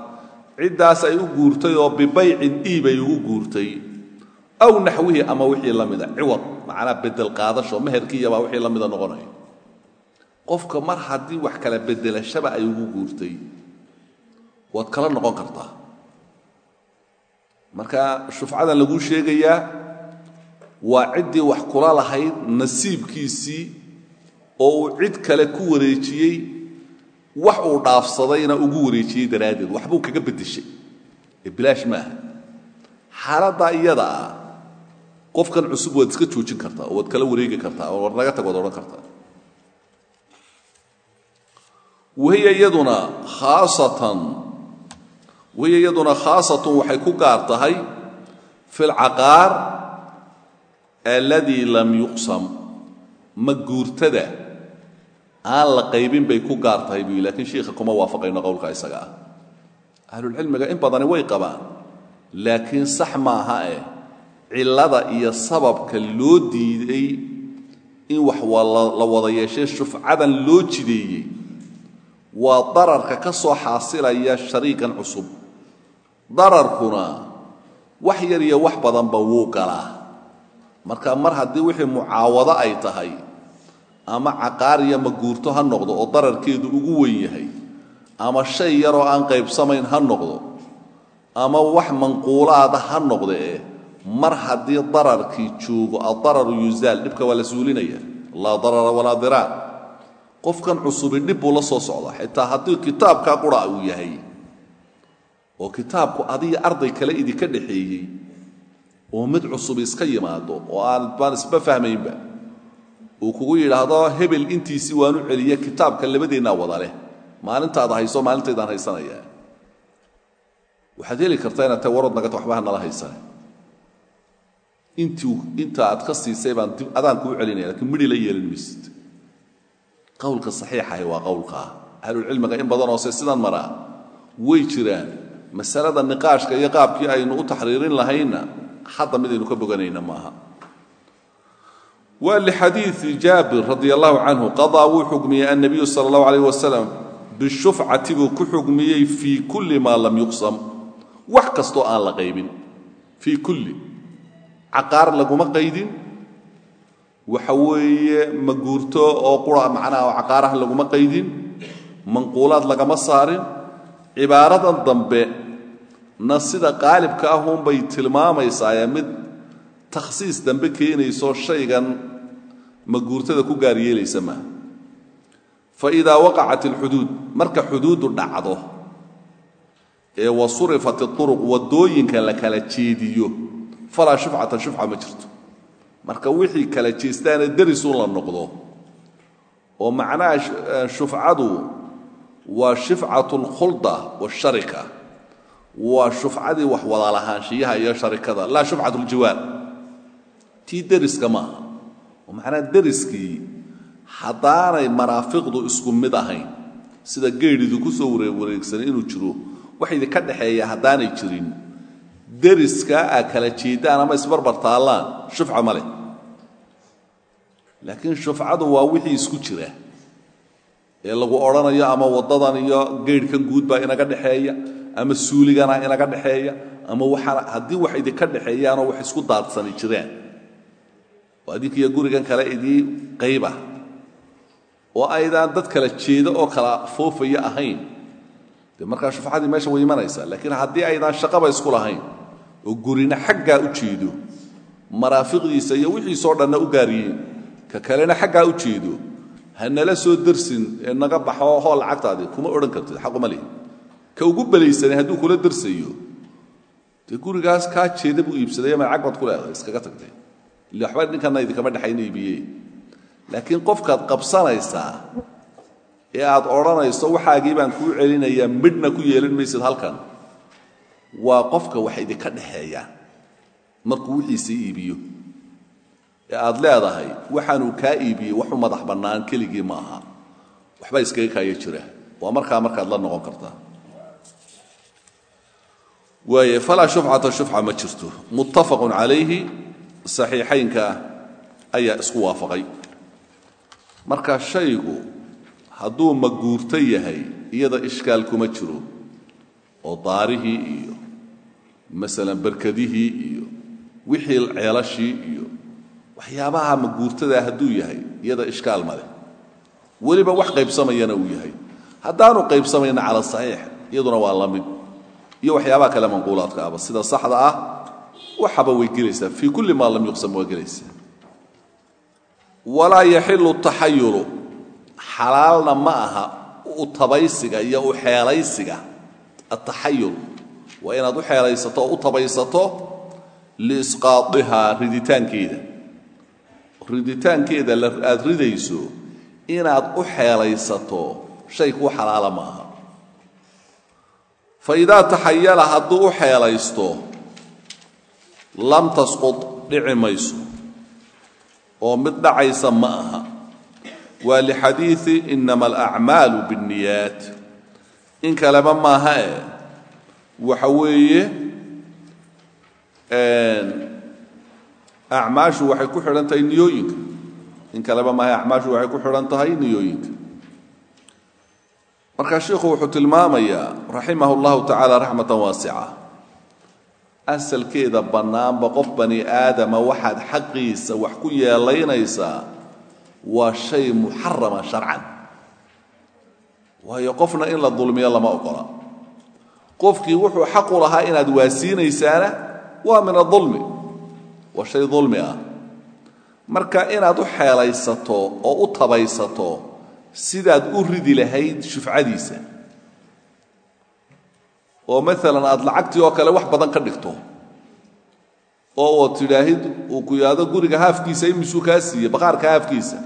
Ciddaas ay u guurtay oo bibaycin iibay ugu guurtay. Aw naxwihi ama wixii la mida ciwad macnaa bedel qaadasho meherkiiyabaa wixii la mida noqonaya qofka mar haddii wax kala bedelashaba ay ugu guurtay waad kala noqon kartaa. Marka shufcadan laguu sheegayaa waa ciddii wax kula lahayd nasiibkiisii oo cid kale ku wareejiyey wax uu dhaafsadayna ugu wareejiyey daraaddeed waxbuu kaga beddeshay. Ee bilaash maaha xaaladdaa iyada ah qofkan cusub waad iska joojin kartaa oo waad kala wareegi kartaa oo war naga tag waad odhan kartaa. Wahiya iyaduna khaasatan wahiya iyaduna khaasatun waxay ku gaar tahay fi lcaqaar alladii lam yuqsam ma guurtada aan la qaybin bay ku gaar tahay buu lakiin shiikha kuma waafaqayno qowlka isaga ah. Ahlulcilmiga in badani way qabaan laakiin sax maaha eh cillada iyo sababka loo diiday in wax la wada yeeshay shufcadan loo jideeyey waa dararka ka soo xaasilaya shariikan cusub. Dararkuna wax yar iyo wax badanba wuu galaa. Marka mar haddii wixii mucaawado ay tahay ama caqaar iyo maguurto ha noqdo oo dararkeedu ugu weyn yahay ama shay yaroo aan qaybsamayn ha noqdo ama wax manquulaada ha noqde eh mar haddii dararkii joogo addararu yuzaal dhibka waa la suulinaya laa darara walaa diraar qofkan cusubi dhib buu la soo socdaa. Xitaa haddii kitaabkaa qura uu yahay oo kitaabku adiga arday kale idinka dhaxeeyey oo mid cusub iska yimaado oo aan baan isba fahmaynba uu kugu yidhaahdo hebel intiisii waanu celiye kitaabka labadeennaa wada leh. Maalintaada hayso maalintaydaan haysanayaa. Waxaad heli kartaa inaad tahay warod nagata waxbaha nala haysane. Intuu inta aad ka siisay baan dib adaan kuu celinaya lakiin midhi la yeelin maysid qowlka saxiixahi waa qowlkaa ahlulcilmiga in badan hoose sidan maraa way jiraan. Masalada niqaashka iyo qaabkii aynu u taxriirin lahaynna hadda midaynu ka boganayna maaha waa lixadiidi jaabir radi allahu canhu qadaa wuu xugmiyey annabiyu sala allahu alayh wasalam bishufcati buu ku xugmiyey fii kulli maa lam yuqsam. Wax kastoo aan la qaybin fii kulli. Caqaar laguma qaydin. Waxa weeye maguurto oo qura macnaha caqaaraha laguma qaydin. Manquulaad lagama saarin takhsiis dambe keenayso shaygan maguurtada ku gaar yeelaysa maaha fa idaa waqacat alxuduud marka xuduuddu dhacdo ee wa surifat iuruq waddooyinka la kala jeediyo falaa shufcata shufca ma jirto. Marka wixii kala jeestaana derisuun la noqdo oo macnaha shufcadu waa shifcatu alkhulda waasharika waa shufcadii wax wada lahaanshiyaha iyo sharikada laa shufcatu ljiwaar tii deriska ma aha. oo macnaha deriskii haddaanay maraafiqdu isku mid ahayn sida geedhidu ku soo wareegwareegsanay inuu jiro wax idinka dhexeeya haddaanay jirin. Deriskaa aa kala jeedaan ama isbarbar taallaan shufca ma leh. Laakiin shufcadu waa wixii isku jira ee lagu odhanayo ama waddadan iyo geydhkan guud baa inaga dhexeeya ama suuligana inaga dhexeeya ama waxaana haddii wax idinka dhexeeyaanoo wax isku daadsani jiraan oo gurigan kale idii qayba. Oo aydaan dad kala jeedo oo kala foofaya ahayn. Dee markaa shufcadii meesha way imanaysaa laakiin haddii aydaan shaqaba isku lahayn oo gurina xaggaa u jeedo maraafiqdiisa iyo wixiisoo dhanna u gaariyeen ka kalena xaggaa u jeedo ha nala soo dersin ee naga baxo hool lacagtaadii kuma odhan kartid xaquma ka ugu belaysanay hadduu kula dersayo dee gurigaas kaa jeeda buu iibsaday ama lacag baad ku leedahay iskaga tagtay ille waxba ninkanna idinkama dhexayna iibiyey laakiin qofkaad qabsanaysaa ee aad odhanayso waxaagii baan kuu celinayaa midhna ku yeelan maysid halkan. Waa qofka wax idinka dhexeeya markuu wixiisii iibiyo. Ee aad leedahay waxaanuu kaa iibiyey waxu madax bannaan keligii ma aha. Waxba iskaga kaaya jira. Waa markaa markaad la noqon kartaa. Waaye falaa shufcata shufca ma jirto. Muttafaqun calayhi saxiixaynka ayaa isku waafaqay. Marka shaygu hadduu maguurto yahay iyada ishkaal kuma jiro oo daarihii iyo masalan barkadihii iyo wixii ceelashii iyo waxyaabaha maguurtadaa hadduu yahay iyada ishkaal ma leh. Weliba wax qaybsamayana uu yahay. Haddaanu qaybsamayna cala saxiix iyaduna waa la mid. Iyo waxyaabaha kale manquulaadka aba sida saxda ah waxaba way gelaysaa. Fii kulli maa lam yuqsam waa gelaysaa. Walaa yaxilu taxayulu. Xalaalna ma aha u tabaysiga iyo u xeelaysiga. Ataxayul waa inaad u xeelaysato oo u tabaysato liisqaadihaa riditaankeeda. Riditaankeeda aad ridayso inaad u xeelaysato shay kuu xalaala ma aha fa idaa taxayala hadduu u xeelaysto lam tasqud dhici mayso. Oo mid dhacaysa ma aha. Waa lixadiii inama alacmaalu biاnniyaat in kaleba maaha e waxa weeye acmaashu waxay ku xidhan tahay niyooyinka. In kaleba maaha acmaashu waxay ku xidhan tahay niyooyinka. Marka sheikhu wuxuu tilmaamayaa raximah اllahu tacaala raxmatan waasica asalkeeda bannaanba qof bani aadama waxaad xaqiisa wax ku yeelaynaysaa waa shay muxarama sharcan. Waayo qofna in la dulmiyo lama ogola. Qofkii wuxuu xaqu lahaa inaad waasiinaysaana waa min adulmi waa shay dulmi ah. Marka inaad u xeelaysato oo u tabaysato sidaad u ridi lahayd shufcadiisa oo maalan aad lacagtii oo kale wax badan ka dhigto oo ood tidhaahid uu ku yidhaahdo guriga haafkiisa imisuu kaa siiyey baqaarka haafkiisa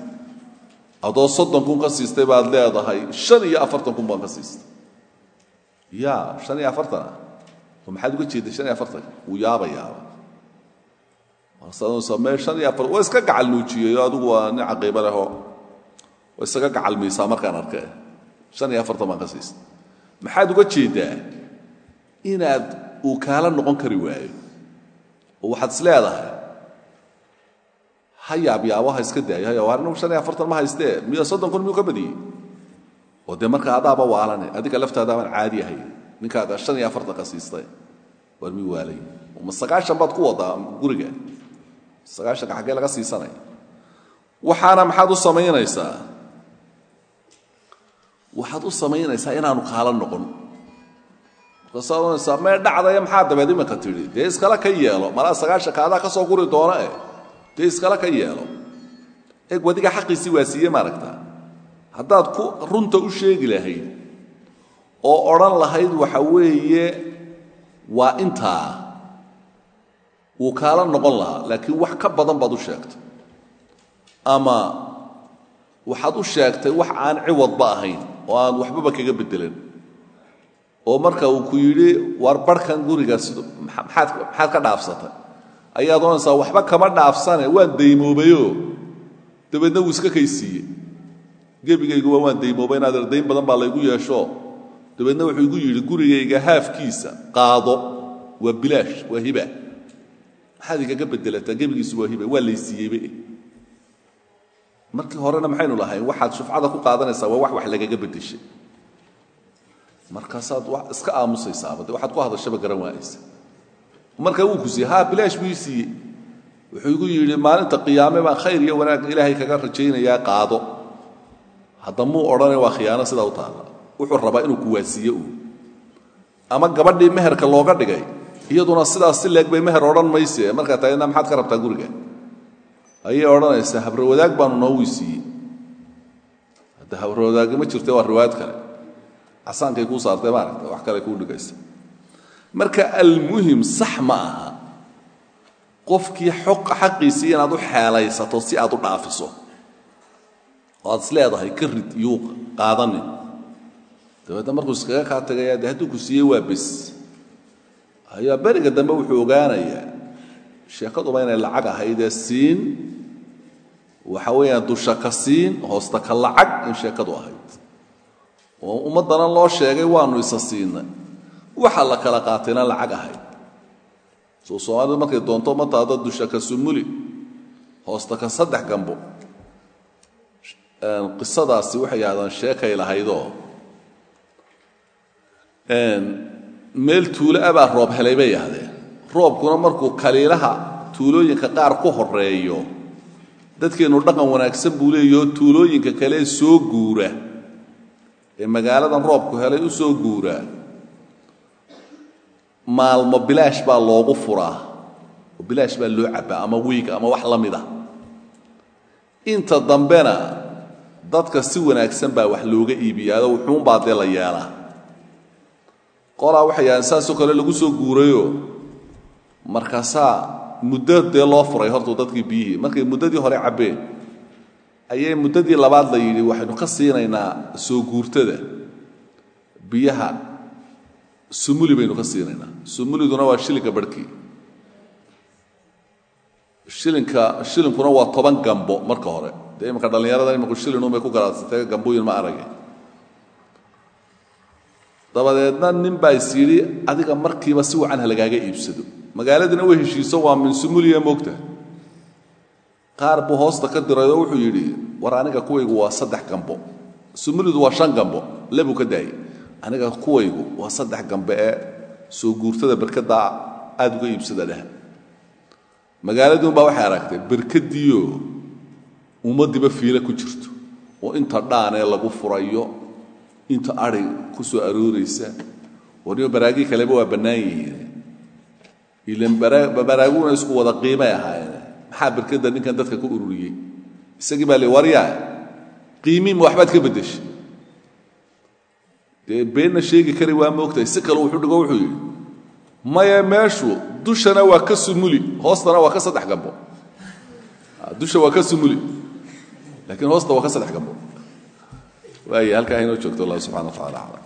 adoo soddon kun ka baad leedahay shan iyo afartan kun baan ka siistay. Ya shan iyo afartan ah? Oo maxaad uga jeeday shan iyo afartan? Wuu yaaba yaaba. Samee shan iyo afar waa iska gacal nuujiyeyo adigu waa nin caqiibo leho waa isaga gacalmiisaa markaan arkee shan iyo afartan baan ka maxaad uga jeedaa inaad uu kaala noqon kari waayo. Oo waxaad is leedahay. Ha yaabyaabo ha iska daayo haya waar inu shan iyo afartan ma haystee? Miyo soddon kun miyuu ka badiyey? Oo dee marka adaaba waalane adiga laftaadaabaan caadi ahay ninkaaga shan iyo afartan ka siistay waar miyuu waalay? Ma sagaashan baad ku wadaa guriga? Sagaashanka xaggee laga siisanaya waxaana maxaad u samaynaysaa? Waxaad u samaynaysaa inaanu kaala noqon markaasaad ohanaysaa mee maxaa dabeed iminka tidhi? Dee iskala ka yeelo. Malaa sagaashanka adaa ka soo guri doona eh. Dee iskala ka yeelo. Eeg wadiga xaqiisii waa maaragta. Haddaad ku runta u sheegi lahayd oo odhan lahayd waxa weeye waa intaa wuu kaala noqon lahaa laakiin wax ka badan baad u sheegtay. Ama waxaad u sheegtay wax aan ciwadba ahayn oo aan waxbaba kaga beddelan oo marka uu ku yidhi waar barhkan guriga maxaad ka dhaafsatay ayaad oonaysaa waxba kama dhaafsane waan daymoobayoo dabeedna wuu iska kaysiiye gebigayguba waan daymoobay inaad erdayn badan baa laygu yeesho. Dabeedna wuxuu igu yidhi gurigayga haafkiisa qaado waa bilaash waa hiba. Maxaad igaga gebigiisu waa hiba waa laysiiyeybe markii horena maxaynu lahayn waxaad shufcada ku qaadanaysaa waa wax wax lagaga beddeshay markaasaad iska aamusaysaaba de waxaad ku hadashaba garan waayaysa markaa wuu ku siiyey ha bilaash buu ii siiyey. Wuxuu igu yidhi maalinta qiyaame baan khayr iyo wanaag ilaahay kaga rajaynayaa qaado. Hadda muu odhane waa khiyaano sidaa u taalla wuxuu rabaa inuu kuwaasiiye uu. Ama gabadhii meherka looga dhigay iyaduna sidaas si leeg bay meher odhan mayse. Markaa taagna maxaad ka rabtaa guriga? Ayay odhanaysaa habrawadaag baanu noo weysiiyey hadda habrawadaagi ma jirte waa riwaayad kale casaankay kuu saartay maaragta wax kale kuu dhigaysa. Marka almuhim sax ma aha. Qofkii xaqiisii inaad u xeelaysato si aad u dhaafiso. Oo aad is leedahay ka rid yuu qaadanin dabeedna markuu iskaga kaa tagayaa de hadduu ku siiyey waa bes. Ayaa beriga dambe wuxuu ogaanayaa sheekaduba inay lacag ahaydee siin waxa weeyaan dusha ka siin hoosta ka lacag in sheekadu ahayd oo ummaddana loo sheegay waannu isa siinay. Waxa la kala qaatayna lacag ahayd soo soomaalidu markay doonto ma taado dusha ka sumuli hoosta ka saddex gambo. Qisadaasi waxay yidhahdaan sheekay lahaydoo. Meel tuulo abaa roob helay bay yahdeen roobkuna markuu kaliilaha tuulooyinka qaar ku horeeyo dadkeennu dhaqan wanaagsan buu leeyahoo tuulooyinka kale soo guura ee magaaladan roobku helay u soo guuraa. Maalmo bilaash baa loogu furaa. Bilaash baa loo cabbaa ama wiiga ama wax la mid a inta dambena dadka si wanaagsan baa wax looga iibiyaado wuxuunbaa dee la yeelaa. Qolaa waxay yahaan saasoo kale lagu soo guurayoo markaasaa muddo dee loo furay hortuu dadkii biyihii. Markay muddadii hore cabbeen ayay muddadii labaad la yidhi waxaynu ka siinaynaa soo guurtada biyaha. Sumuli baynu ka siinaynaa. Sumuliduna waa shilinka barhkii shilinka shilinkuna waa toban gambo marka hore. Dee imanka dhallinyarada iminku shilinunbay ku garaadsateen gamboyin ma arage dabadeedna nin baa is yidhi adiga markiiba si wacan ha lagaaga iibsado. Magaaladina way heshiiso waa min sumuliya moogta qaar buu hoosta ka dirayoo wuxuu yidhi war aniga kuwaygu waa saddex gambo. Sumulidu waa shan gambo. Lebuu ka daayey. Aniga kuwaygu waa saddex gambe ee soo guurtada berkaddaa aad uga iibsada dheh magaaladiunbaa waxay aragtay berkadiioo ummaddiiba fiile ku jirto. Oo inta dhaanee lagu furayo inta adhi ku soo arooraysa. Warniyo baraagii kaleba waa bannaan yihiin. Ilan baraaguna isku wada qiimay ahaayeen maxaa berkadda ninkan dadka ku ururiyey. Isagii baa le waryaa qiimiima waxbaad ka beddeshay. Dee beenna sheegi kari waa moogtahay si kale wuxuu dhigo wuxuu yidhi maya meeshu dushana waa ka sumuli hoostana waa ka saddex gambo. Dusha waa ka sumuli laakiin hoosta waa ka saddex gambo. Waaya halkaa haynoo joogto allah subxana wa tacala aclam